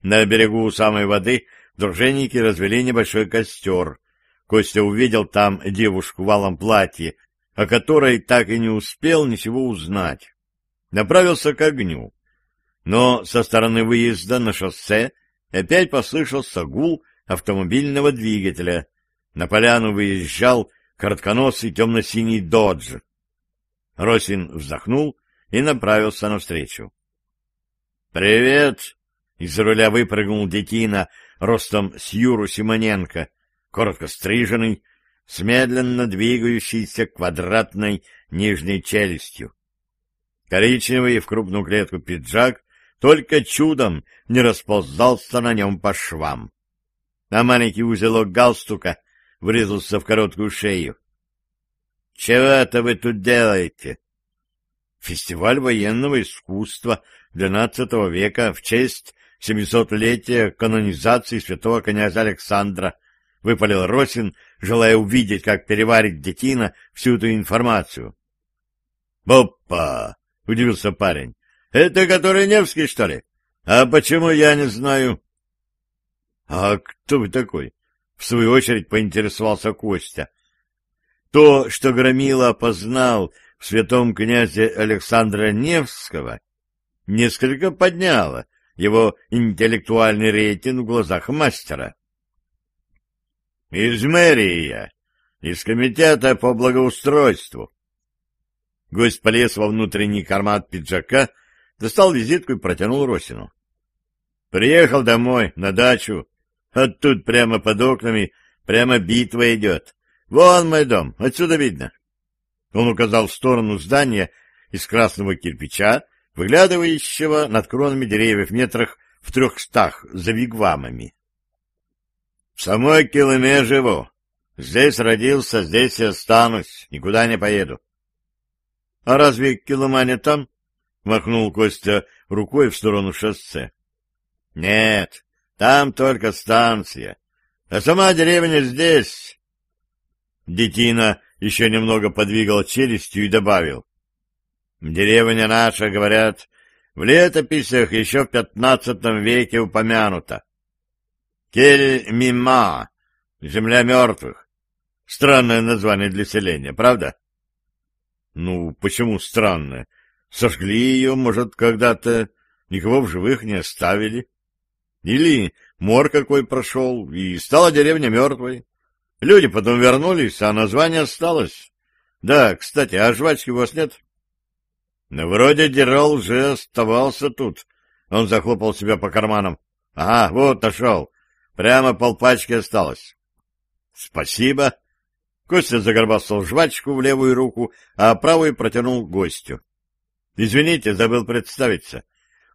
На берегу самой воды дружинники развели небольшой костер. Костя увидел там девушку в алом платье, о которой так и не успел ничего узнать. Направился к огню. Но со стороны выезда на шоссе опять послышался гул автомобильного двигателя. На поляну выезжал коротконосый темно-синий додж. Росин вздохнул и направился навстречу. — Привет! — из руля выпрыгнул детина ростом с Юру Симоненко, коротко стриженный, с медленно двигающейся квадратной нижней челюстью. Коричневый в крупную клетку пиджак только чудом не расползался на нем по швам. А маленький узелок галстука врезался в короткую шею. — Чего это вы тут делаете? — Фестиваль военного искусства XII века в честь семисотлетия канонизации святого князя Александра, — выпалил Росин, желая увидеть, как переварит детина всю эту информацию. — Опа! — удивился парень. — Это который Невский, что ли? А почему я не знаю? — А кто вы такой? — в свою очередь поинтересовался Костя. То, что Громила опознал в святом князе Александра Невского, несколько подняло его интеллектуальный рейтинг в глазах мастера. — Из мэрии я, из комитета по благоустройству. Гость полез во внутренний карман пиджака, достал визитку и протянул Росину. — Приехал домой, на дачу. А тут прямо под окнами, прямо битва идет. Вон мой дом, отсюда видно. Он указал в сторону здания из красного кирпича, выглядывающего над кронами деревьев метрах в трехстах за вигвамами. — В самой Килыме живу. Здесь родился, здесь и останусь, никуда не поеду. — А разве Килыма не там? — махнул Костя рукой в сторону шоссе. — Нет, там только станция, а сама деревня здесь. Детина еще немного подвигал челюстью и добавил. Деревня наша, говорят, в летописях еще в пятнадцатом веке упомянута. Кель-Мима, земля мертвых. Странное название для селения, правда? Ну, почему странное? Сожгли ее, может, когда-то никого в живых не оставили. Или мор какой прошел, и стала деревня мертвой. Люди потом вернулись, а название осталось. Да, кстати, а жвачки у вас нет? Ну, вроде Дирол уже оставался тут. Он захлопал себя по карманам. Ага, вот нашел. Прямо полпачки осталось. Спасибо. Костя загорбастал жвачку в левую руку, а правую протянул гостю. Извините, забыл представиться.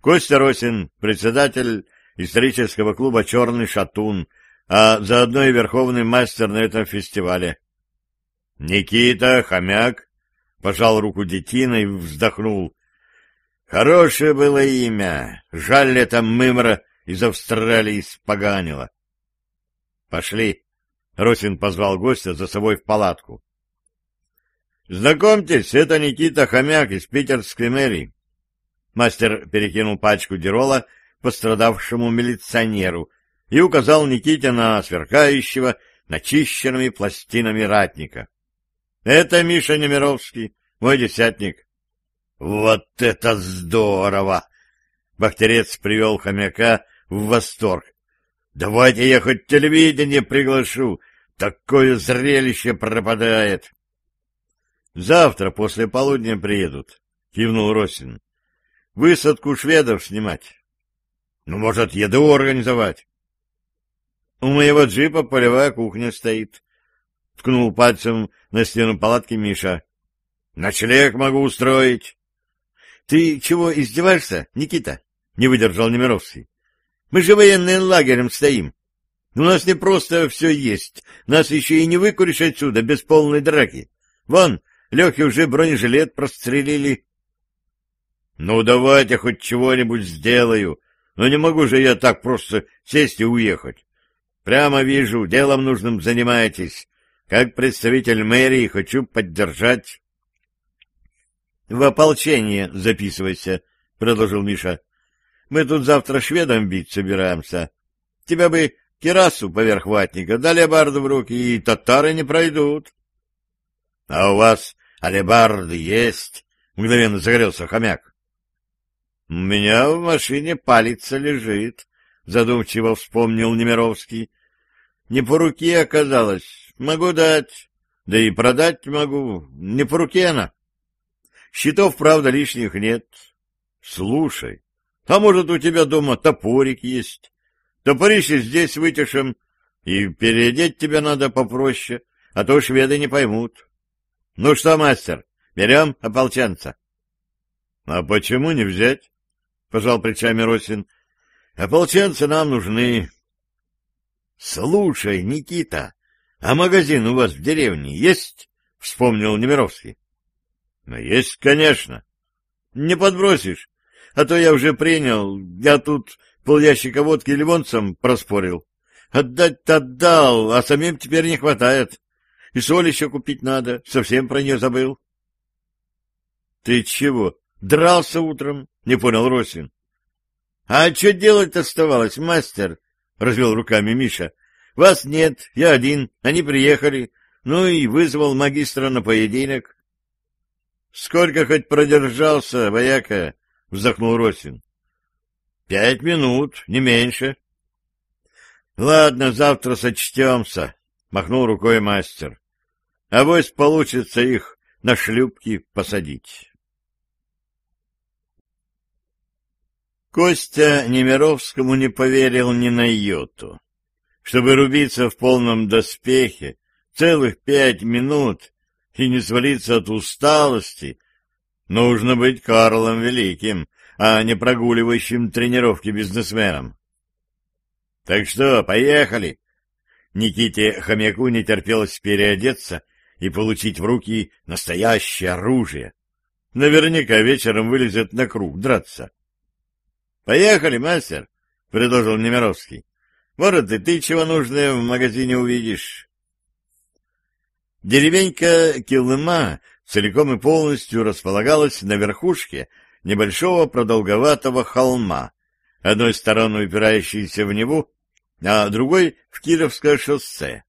Костя Росин, председатель исторического клуба «Черный шатун», а заодно и верховный мастер на этом фестивале. Никита, хомяк, пожал руку детина и вздохнул. Хорошее было имя. Жаль, это мымра из Австралии испоганила. Пошли. Росин позвал гостя за собой в палатку. Знакомьтесь, это Никита Хомяк из питерской мэрии. Мастер перекинул пачку Дирола пострадавшему милиционеру и указал Никите на сверкающего начищенными пластинами ратника. Это Миша Немировский, мой десятник. Вот это здорово! Бахтерец привел хомяка в восторг. Давайте я хоть телевидение приглашу, такое зрелище пропадает. Завтра после полудня приедут, кивнул Росин. Высадку шведов снимать. Ну, может, еду организовать. У моего джипа полевая кухня стоит. — ткнул пальцем на стену палатки Миша. — Ночлег могу устроить. — Ты чего, издеваешься, Никита? — не выдержал Немировский. — Мы же военным лагерем стоим. У нас не просто все есть, нас еще и не выкуришь отсюда без полной драки. Вон, Лехе уже бронежилет прострелили. — Ну, давайте хоть чего-нибудь сделаю, но не могу же я так просто сесть и уехать. Прямо вижу, делом нужным занимаетесь, как представитель мэрии хочу поддержать. — В ополчение записывайся, — предложил Миша. — Мы тут завтра шведом бить собираемся. Тебя бы кирасу поверх ватника, дали алебарду в руки, и татары не пройдут. — А у вас алебарды есть? — мгновенно загорелся хомяк. — У меня в машине палец лежит, — задумчиво вспомнил Немировский. — Не по руке оказалось. Могу дать. Да и продать могу. Не по руке она. Щитов, правда, лишних нет. Слушай, а может, у тебя дома топорик есть? Топорище здесь вытешим, и переодеть тебя надо попроще, а то шведы не поймут. Ну что, мастер, берем ополченца? А почему не взять? пожал плечами Росин. — Ополченцы нам нужны. — Слушай, Никита, а магазин у вас в деревне есть? — вспомнил Немировский. — Ну, есть, конечно. — Не подбросишь, а то я уже принял, я тут полящика водки ливонцам проспорил. Отдать-то отдал, а самим теперь не хватает. И соль еще купить надо, совсем про нее забыл. — Ты чего, дрался утром? — не понял Росин. — А что делать оставалось, мастер? — развел руками Миша. — Вас нет, я один, они приехали, ну и вызвал магистра на поединок. — Сколько хоть продержался, вояка? — вздохнул Росин. — Пять минут, не меньше. — Ладно, завтра сочтемся, — махнул рукой мастер. — Авось получится их на шлюпки посадить. Костя Немировскому не поверил ни на йоту. Чтобы рубиться в полном доспехе целых пять минут и не свалиться от усталости, нужно быть Карлом Великим, а не прогуливающим тренировки бизнесменом. — Так что, поехали! Никите Хомяку не терпелось переодеться и получить в руки настоящее оружие. Наверняка вечером вылезет на круг драться. — Поехали, мастер, — предложил Немировский. — Может, и ты чего нужное в магазине увидишь. Деревенька Килыма целиком и полностью располагалась на верхушке небольшого продолговатого холма, одной стороной упирающейся в Неву, а другой — в Кировское шоссе.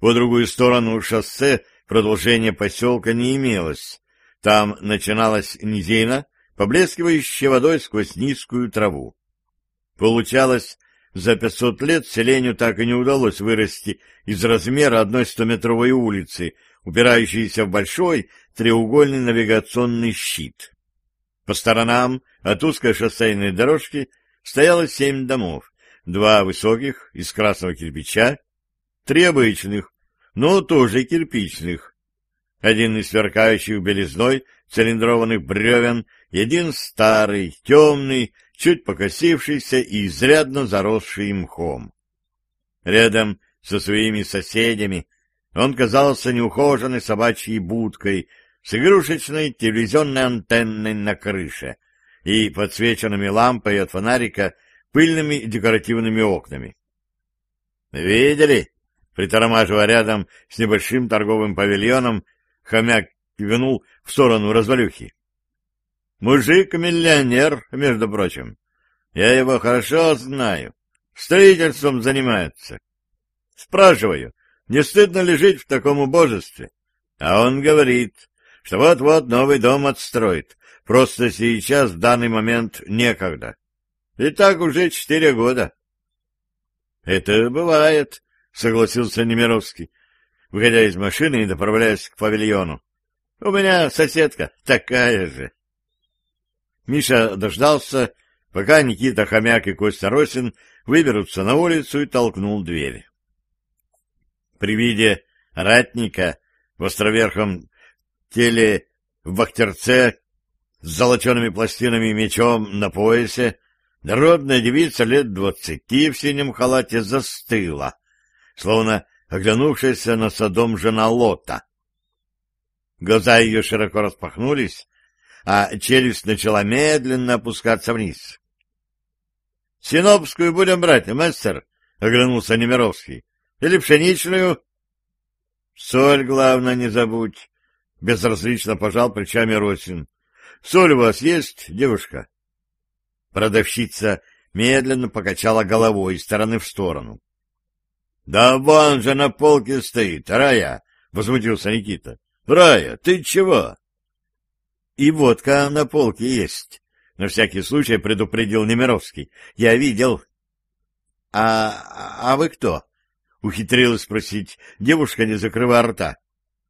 По другую сторону шоссе продолжения поселка не имелось. Там начиналась низина, поблескивающая водой сквозь низкую траву. Получалось, за пятьсот лет селению так и не удалось вырасти из размера одной стометровой улицы, упирающейся в большой треугольный навигационный щит. По сторонам от узкой шоссейной дорожки стояло семь домов, два высоких из красного кирпича, три обычных, но тоже кирпичных. Один из сверкающих белизной цилиндрованных бревен один старый, темный, чуть покосившийся и изрядно заросший мхом. Рядом со своими соседями он казался неухоженной собачьей будкой с игрушечной телевизионной антенной на крыше и подсвеченными лампой от фонарика пыльными декоративными окнами. «Видели?» Притормаживая рядом с небольшим торговым павильоном, хомяк кивнул в сторону развалюхи. Мужик-миллионер, между прочим. Я его хорошо знаю. Строительством занимается. Спрашиваю, не стыдно ли жить в таком убожестве? А он говорит, что вот-вот новый дом отстроит. Просто сейчас, в данный момент, некогда. И так уже четыре года. — Это бывает, — согласился Немировский, выходя из машины и направляясь к павильону. — У меня соседка такая же. Миша дождался, пока Никита Хомяк и Костя Росин выберутся на улицу и толкнул дверь. При виде ратника в островерхом теле в бахтерце с золочеными пластинами и мечом на поясе народная девица лет двадцати в синем халате застыла, словно оглянувшаяся на садом жена Лота. Глаза ее широко распахнулись, а челюсть начала медленно опускаться вниз. — Синопскую будем брать, мастер? — оглянулся Немировский. — Или пшеничную? — Соль, главное, не забудь, — безразлично пожал плечами Росин. — Соль у вас есть, девушка? Продавщица медленно покачала головой из стороны в сторону. — Да вон же на полке стоит, Рая! — возмутился Никита. — Рая, ты чего? И водка на полке есть. На всякий случай предупредил Немировский. Я видел. — А, а вы кто? — ухитрилась спросить девушка, не закрывая рта.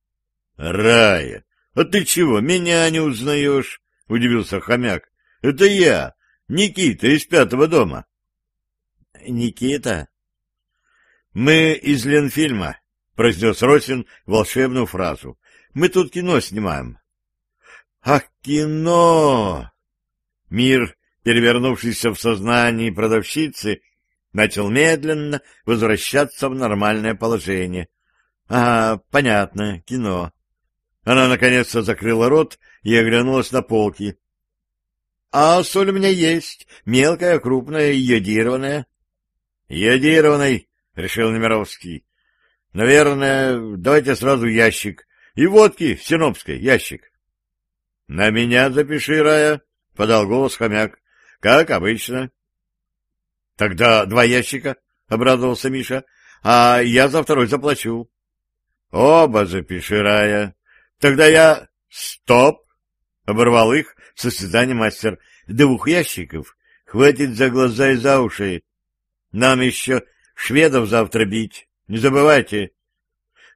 — Рая, а ты чего, меня не узнаешь? — удивился хомяк. — Это я, Никита из пятого дома. — Никита? — Мы из Ленфильма, — произнес Росин волшебную фразу. — Мы тут кино снимаем. Ах, кино! Мир перевернувшийся в сознании продавщицы, начал медленно возвращаться в нормальное положение. А, понятно, кино. Она наконец-то закрыла рот и оглянулась на полки. — А соль у меня есть, мелкая, крупная, йодированная. — Йодированной, — решил Немировский. — Наверное, давайте сразу ящик. И водки, синопской, ящик. — На меня запиши, Рая, — подал голос хомяк. — Как обычно. — Тогда два ящика, — обрадовался Миша, — а я за второй заплачу. — Оба запиши, Рая. Тогда я... Стоп! — оборвал их состязание мастер. — Двух ящиков хватит за глаза и за уши. Нам еще шведов завтра бить. Не забывайте.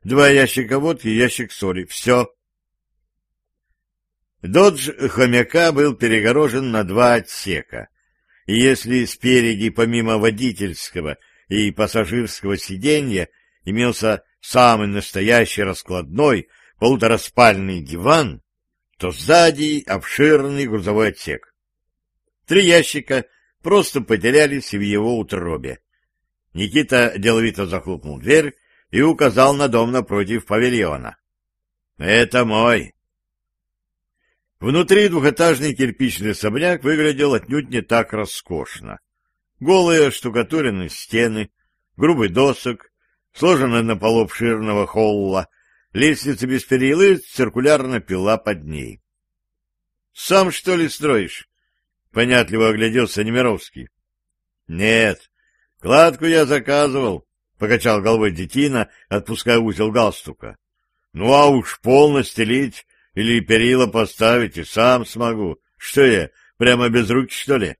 Два ящика водки и ящик соли. Все. Додж хомяка был перегорожен на два отсека. И если спереди, помимо водительского и пассажирского сиденья, имелся самый настоящий раскладной полутораспальный диван, то сзади обширный грузовой отсек. Три ящика просто потерялись в его утробе. Никита деловито захлопнул дверь и указал на дом напротив павильона. — Это мой. Внутри двухэтажный кирпичный особняк выглядел отнюдь не так роскошно. Голые штукатуренные стены, грубый досок, сложенная на полу обширного холла, лестница без перилы, циркулярная пила под ней. — Сам, что ли, строишь? — понятливо огляделся Немировский. — Нет, кладку я заказывал, — покачал головой детина, отпуская узел галстука. — Ну, а уж полно стелить или перила поставить и сам смогу. Что я, прямо без руки, что ли?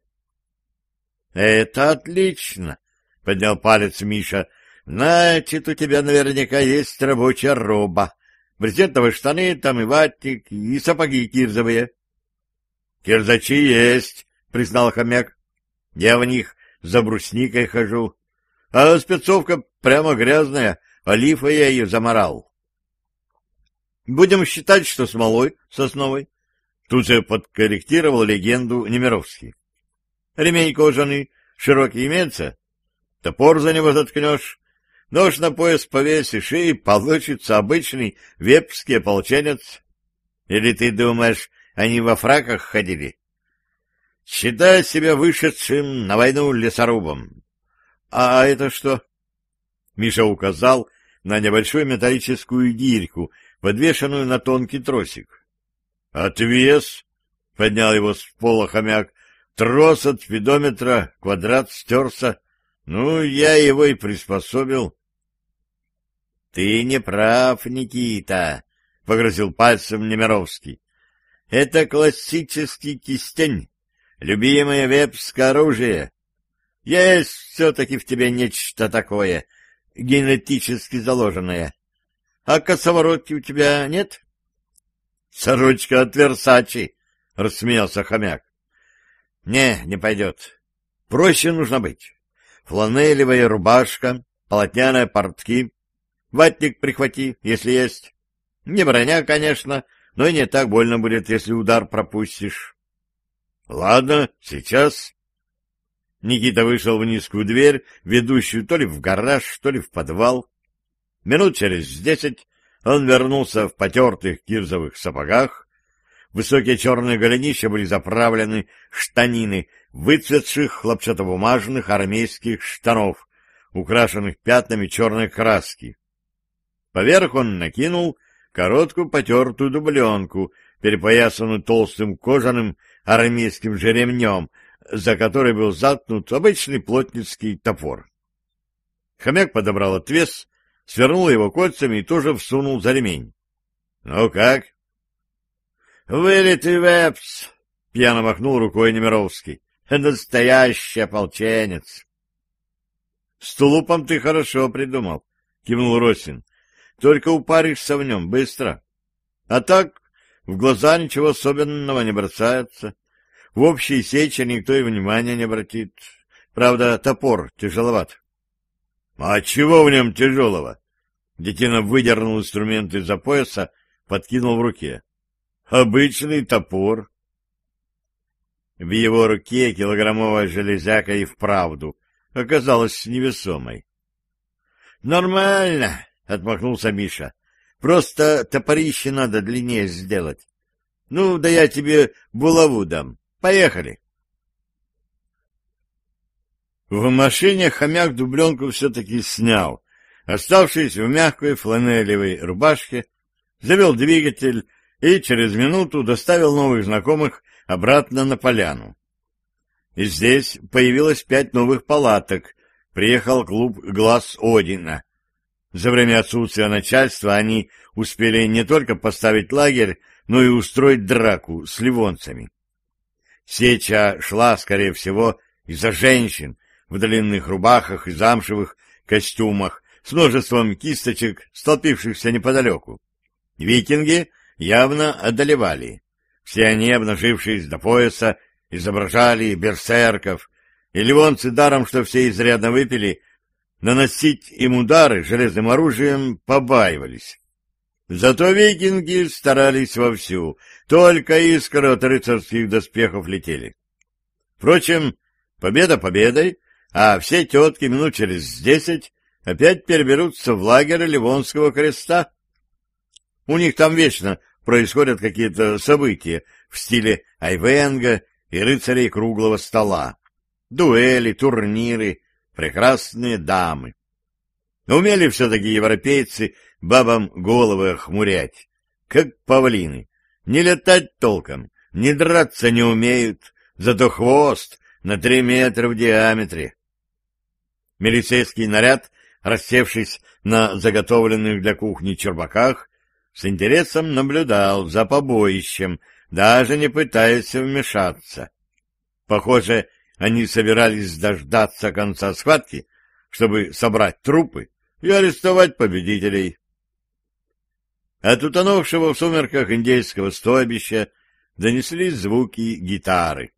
— Это отлично, — поднял палец Миша, Значит, у тебя наверняка есть рабочая роба. Брезентовые штаны, там и ватник, и сапоги кирзовые. — Кирзачи есть, — признал хомяк. — Я в них за брусникой хожу. А спецовка прямо грязная, олифа я ее заморал. — Будем считать, что смолой сосновой. Тут же подкорректировал легенду Немировский. — Ремень кожаный, широкий имеется? Топор за него заткнешь, Нож на пояс повесишь, и получится обычный вепский ополченец. Или ты думаешь, они во фраках ходили? Считай себя вышедшим на войну лесорубом. А это что? Миша указал на небольшую металлическую гирьку, подвешенную на тонкий тросик. Отвес, поднял его с пола хомяк, трос от спидометра, квадрат стерся. Ну, я его и приспособил. — Ты не прав, Никита, — погрозил пальцем Немировский. — Это классический кистень, любимое вепское оружие. Есть все-таки в тебе нечто такое, генетически заложенное. А косоворотки у тебя нет? — Сорочка от Версачи, — рассмеялся хомяк. — Не, не пойдет. Проще нужно быть. Фланелевая рубашка, полотняные портки, Ватник прихвати, если есть. Не броня, конечно, но и не так больно будет, если удар пропустишь. — Ладно, сейчас. Никита вышел в низкую дверь, ведущую то ли в гараж, то ли в подвал. Минут через десять он вернулся в потертых кирзовых сапогах. Высокие черные голенища были заправлены штанины выцветших хлопчатобумажных армейских штанов, украшенных пятнами черной краски. Поверх он накинул короткую потертую дубленку, перепоясанную толстым кожаным армейским жеремнем, за которой был заткнут обычный плотницкий топор. Хомяк подобрал отвес, свернул его кольцами и тоже всунул за ремень. — Ну как? — Вылитый вепс! — пьяно махнул рукой Немировский. — Настоящий ополченец! — С тулупом ты хорошо придумал, — кивнул Росин. Только упаришься в нем быстро. А так в глаза ничего особенного не бросается. В общей сече никто и внимания не обратит. Правда, топор тяжеловат. — А чего в нем тяжелого? Детина выдернул инструмент из-за пояса, подкинул в руке. — Обычный топор. В его руке килограммовая железяка и вправду оказалась невесомой. — Нормально, — отмахнулся Миша. — Просто топорище надо длиннее сделать. Ну, да я тебе булаву дам. Поехали. В машине хомяк дубленку все-таки снял, оставшись в мягкой фланелевой рубашке, завел двигатель и через минуту доставил новых знакомых обратно на поляну. И здесь появилось пять новых палаток, приехал клуб «Глаз Одина». За время отсутствия начальства они успели не только поставить лагерь, но и устроить драку с ливонцами. Сеча шла, скорее всего, из-за женщин в длинных рубахах и замшевых костюмах с множеством кисточек, столпившихся неподалеку. Викинги явно одолевали. Все они, обнажившись до пояса, изображали берсерков, и ливонцы даром, что все изрядно выпили, наносить им удары железным оружием побаивались. Зато викинги старались вовсю, только искры от рыцарских доспехов летели. Впрочем, победа победой, а все тетки минут через десять опять переберутся в лагерь Ливонского креста. У них там вечно происходят какие-то события в стиле айвенга и рыцарей круглого стола. Дуэли, турниры, прекрасные дамы. Умели все-таки европейцы бабам головы охмурять, как павлины. Не летать толком, не драться не умеют, зато хвост на три метра в диаметре. Милицейский наряд, рассевшись на заготовленных для кухни чербаках, с интересом наблюдал за побоищем, даже не пытаясь вмешаться. Похоже, они собирались дождаться конца схватки, чтобы собрать трупы и арестовать победителей. От утонувшего в сумерках индейского стойбища донеслись звуки гитары.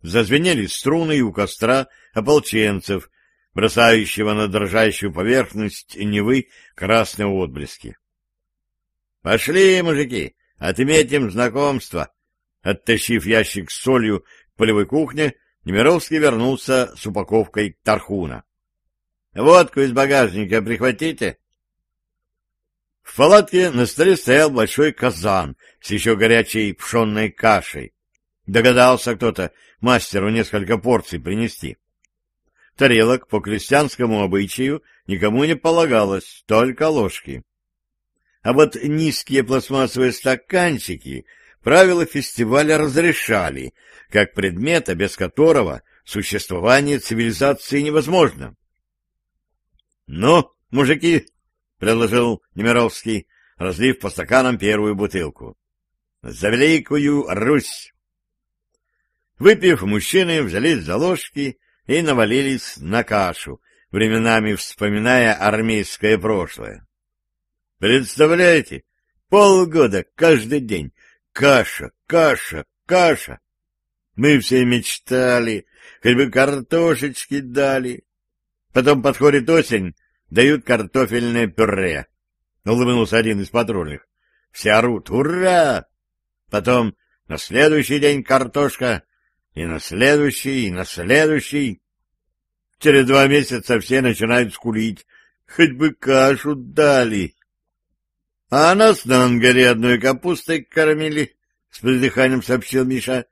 Зазвенели струны у костра ополченцев, бросающего на дрожащую поверхность Невы красные отблески. — Пошли, мужики, отметим знакомство! Оттащив ящик с солью к полевой кухне, Немировский вернулся с упаковкой тархуна. — Водку из багажника прихватите? В палатке на столе стоял большой казан с еще горячей пшенной кашей. Догадался кто-то мастеру несколько порций принести. Тарелок по крестьянскому обычаю никому не полагалось, только ложки. А вот низкие пластмассовые стаканчики правила фестиваля разрешали, как предмета, без которого существование цивилизации невозможно. — Ну, мужики, — предложил Немировский, разлив по стаканам первую бутылку. — За великую Русь! Выпив, мужчины взялись за ложки и навалились на кашу, временами вспоминая армейское прошлое. Представляете, полгода каждый день каша, каша, каша. Мы все мечтали, хоть бы картошечки дали. Потом подходит осень, дают картофельное пюре. Улыбнулся один из патрульных. Все орут «Ура!» Потом на следующий день картошка, и на следующий, и на следующий. Через два месяца все начинают скулить. Хоть бы кашу дали. А нас на ангаре одной капустой кормили, — с придыханием сообщил Миша.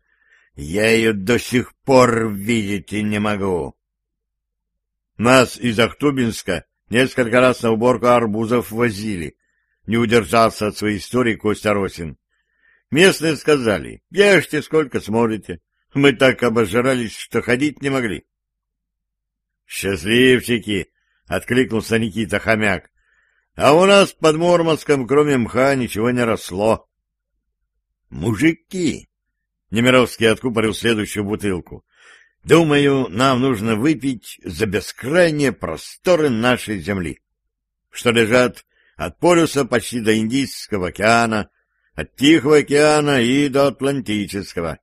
Я ее до сих пор видеть и не могу. Нас из Ахтубинска Несколько раз на уборку арбузов возили. Не удержался от своей истории Костя Росин. Местные сказали, ешьте сколько сможете. Мы так обожрались, что ходить не могли. «Счастливчики!» — откликнулся Никита Хомяк. «А у нас под Мурманском, кроме мха, ничего не росло». «Мужики!» — Немировский откупорил следующую бутылку. Думаю, нам нужно выпить за бескрайние просторы нашей земли, что лежат от полюса почти до Индийского океана, от Тихого океана и до Атлантического.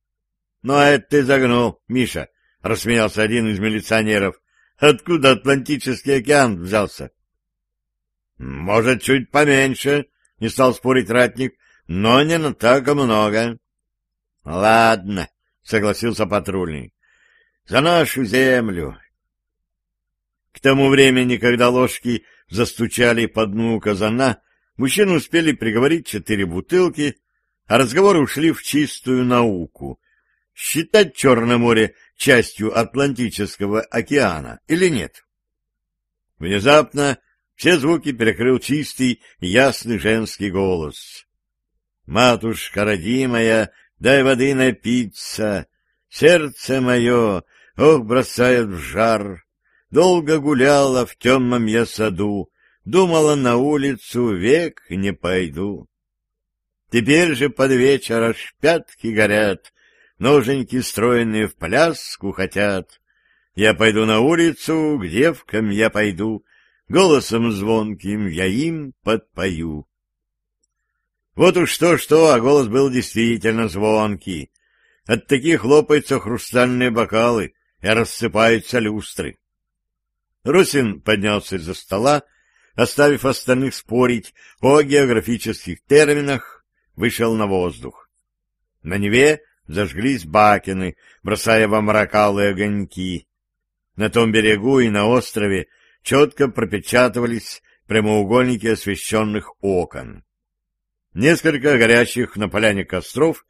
— Ну, а это ты загнул, Миша, — рассмеялся один из милиционеров. — Откуда Атлантический океан взялся? — Может, чуть поменьше, — не стал спорить ратник, — но не на так много. — Ладно, согласился патрульный. За нашу землю. К тому времени, когда ложки застучали по дну казана, мужчины успели приговорить четыре бутылки, а разговоры ушли в чистую науку. Считать Черное море частью Атлантического океана или нет? Внезапно все звуки перекрыл чистый, ясный женский голос. «Матушка родимая, дай воды напиться, сердце мое, ох, бросает в жар. Долго гуляла в темном я саду, думала на улицу, век не пойду. Теперь же под вечер аж пятки горят, ноженьки стройные в пляску хотят. Я пойду на улицу, к девкам я пойду, голосом звонким я им подпою. Вот уж что-что, а голос был действительно звонкий. От таких лопаются хрустальные бокалы и рассыпаются люстры. Русин поднялся из-за стола, оставив остальных спорить о географических терминах, вышел на воздух. На Неве зажглись бакины, бросая во мрак огоньки. На том берегу и на острове четко пропечатывались прямоугольники освещенных окон. Несколько горящих на поляне костров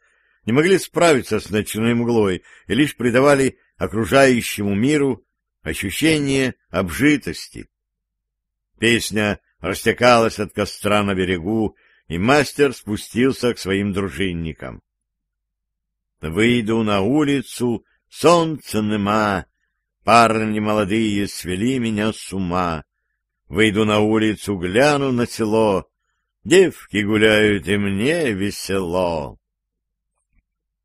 не могли справиться с ночной мглой и лишь придавали окружающему миру ощущение обжитости. Песня растекалась от костра на берегу, и мастер спустился к своим дружинникам. «Выйду на улицу, солнце нема, Парни молодые свели меня с ума. Выйду на улицу, гляну на село. Девки гуляют, и мне весело.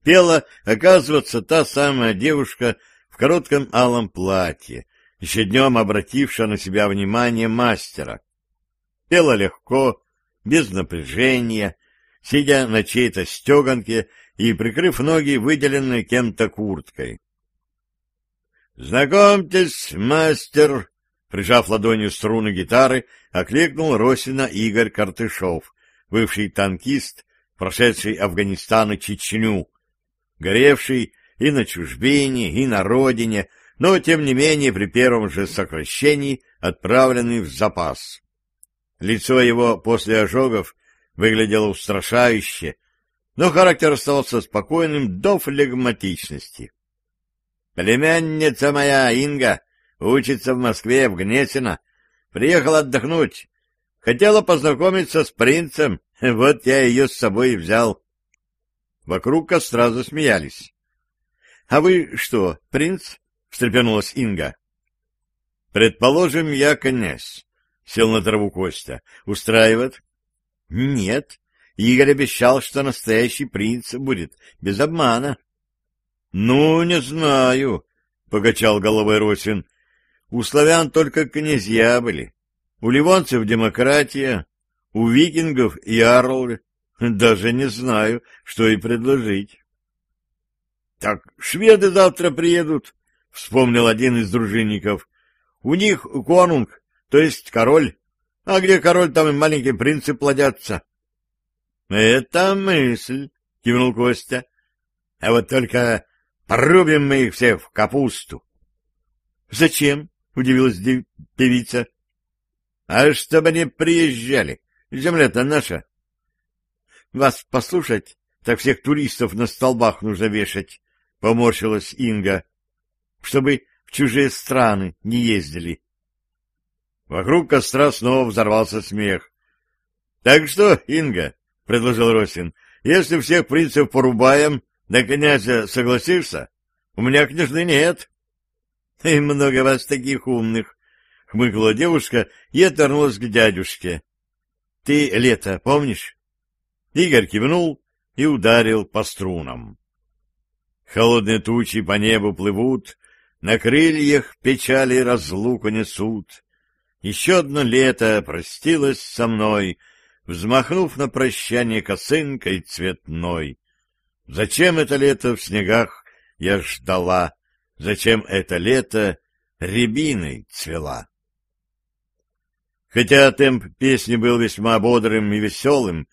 Пела, оказывается, та самая девушка в коротком алом платье, еще днем обратившая на себя внимание мастера. Пела легко, без напряжения, сидя на чьей-то стеганке и прикрыв ноги выделенной кем-то курткой. «Знакомьтесь, мастер!» Прижав ладонью струны гитары, окликнул Росина Игорь Картышов, бывший танкист, прошедший Афганистан и Чечню, горевший и на чужбине, и на родине, но, тем не менее, при первом же сокращении отправленный в запас. Лицо его после ожогов выглядело устрашающе, но характер оставался спокойным до флегматичности. Племянница моя, Инга, учится в Москве, в Гнесино. Приехала отдохнуть. Хотела познакомиться с принцем, [LAUGHS] вот я ее с собой взял. Вокруг костра засмеялись. — А вы что, принц? — встрепенулась Инга. — Предположим, я князь. Сел на траву Костя. — Устраивает? — Нет. Игорь обещал, что настоящий принц будет, без обмана. —— Ну, не знаю, — покачал головой Росин. — У славян только князья были. У ливонцев демократия, у викингов ярлы. Даже не знаю, что и предложить. — Так шведы завтра приедут, — вспомнил один из дружинников. — У них конунг, то есть король. А где король, там и маленькие принцы плодятся. — Это мысль, — кивнул Костя. — А вот только Порубим мы их всех в капусту. — Зачем? — удивилась певица. — А чтобы они приезжали. Земля-то наша. — Вас послушать, так всех туристов на столбах нужно вешать, — поморщилась Инга, — чтобы в чужие страны не ездили. Вокруг костра снова взорвался смех. — Так что, Инга, — предложил Росин, — если всех принцев порубаем, на князя согласишься? У меня княжны нет. — И много вас таких умных, — хмыкнула девушка и отвернулась к дядюшке. — Ты лето помнишь? Игорь кивнул и ударил по струнам. Холодные тучи по небу плывут, на крыльях печали разлуку несут. Еще одно лето простилось со мной, взмахнув на прощание косынкой цветной. Зачем это лето в снегах я ждала? Зачем это лето рябиной цвела? Хотя темп песни был весьма бодрым и веселым,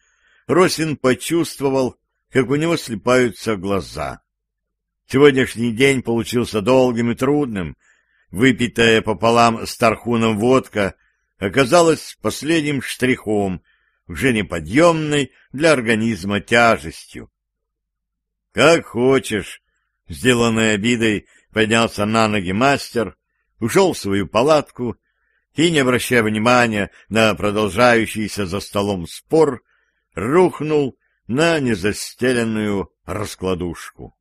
Росин почувствовал, как у него слепаются глаза. Сегодняшний день получился долгим и трудным. Выпитая пополам с тархуном водка оказалась последним штрихом, уже неподъемной для организма тяжестью. «Как хочешь», — сделанной обидой поднялся на ноги мастер, ушел в свою палатку и, не обращая внимания на продолжающийся за столом спор, рухнул на незастеленную раскладушку.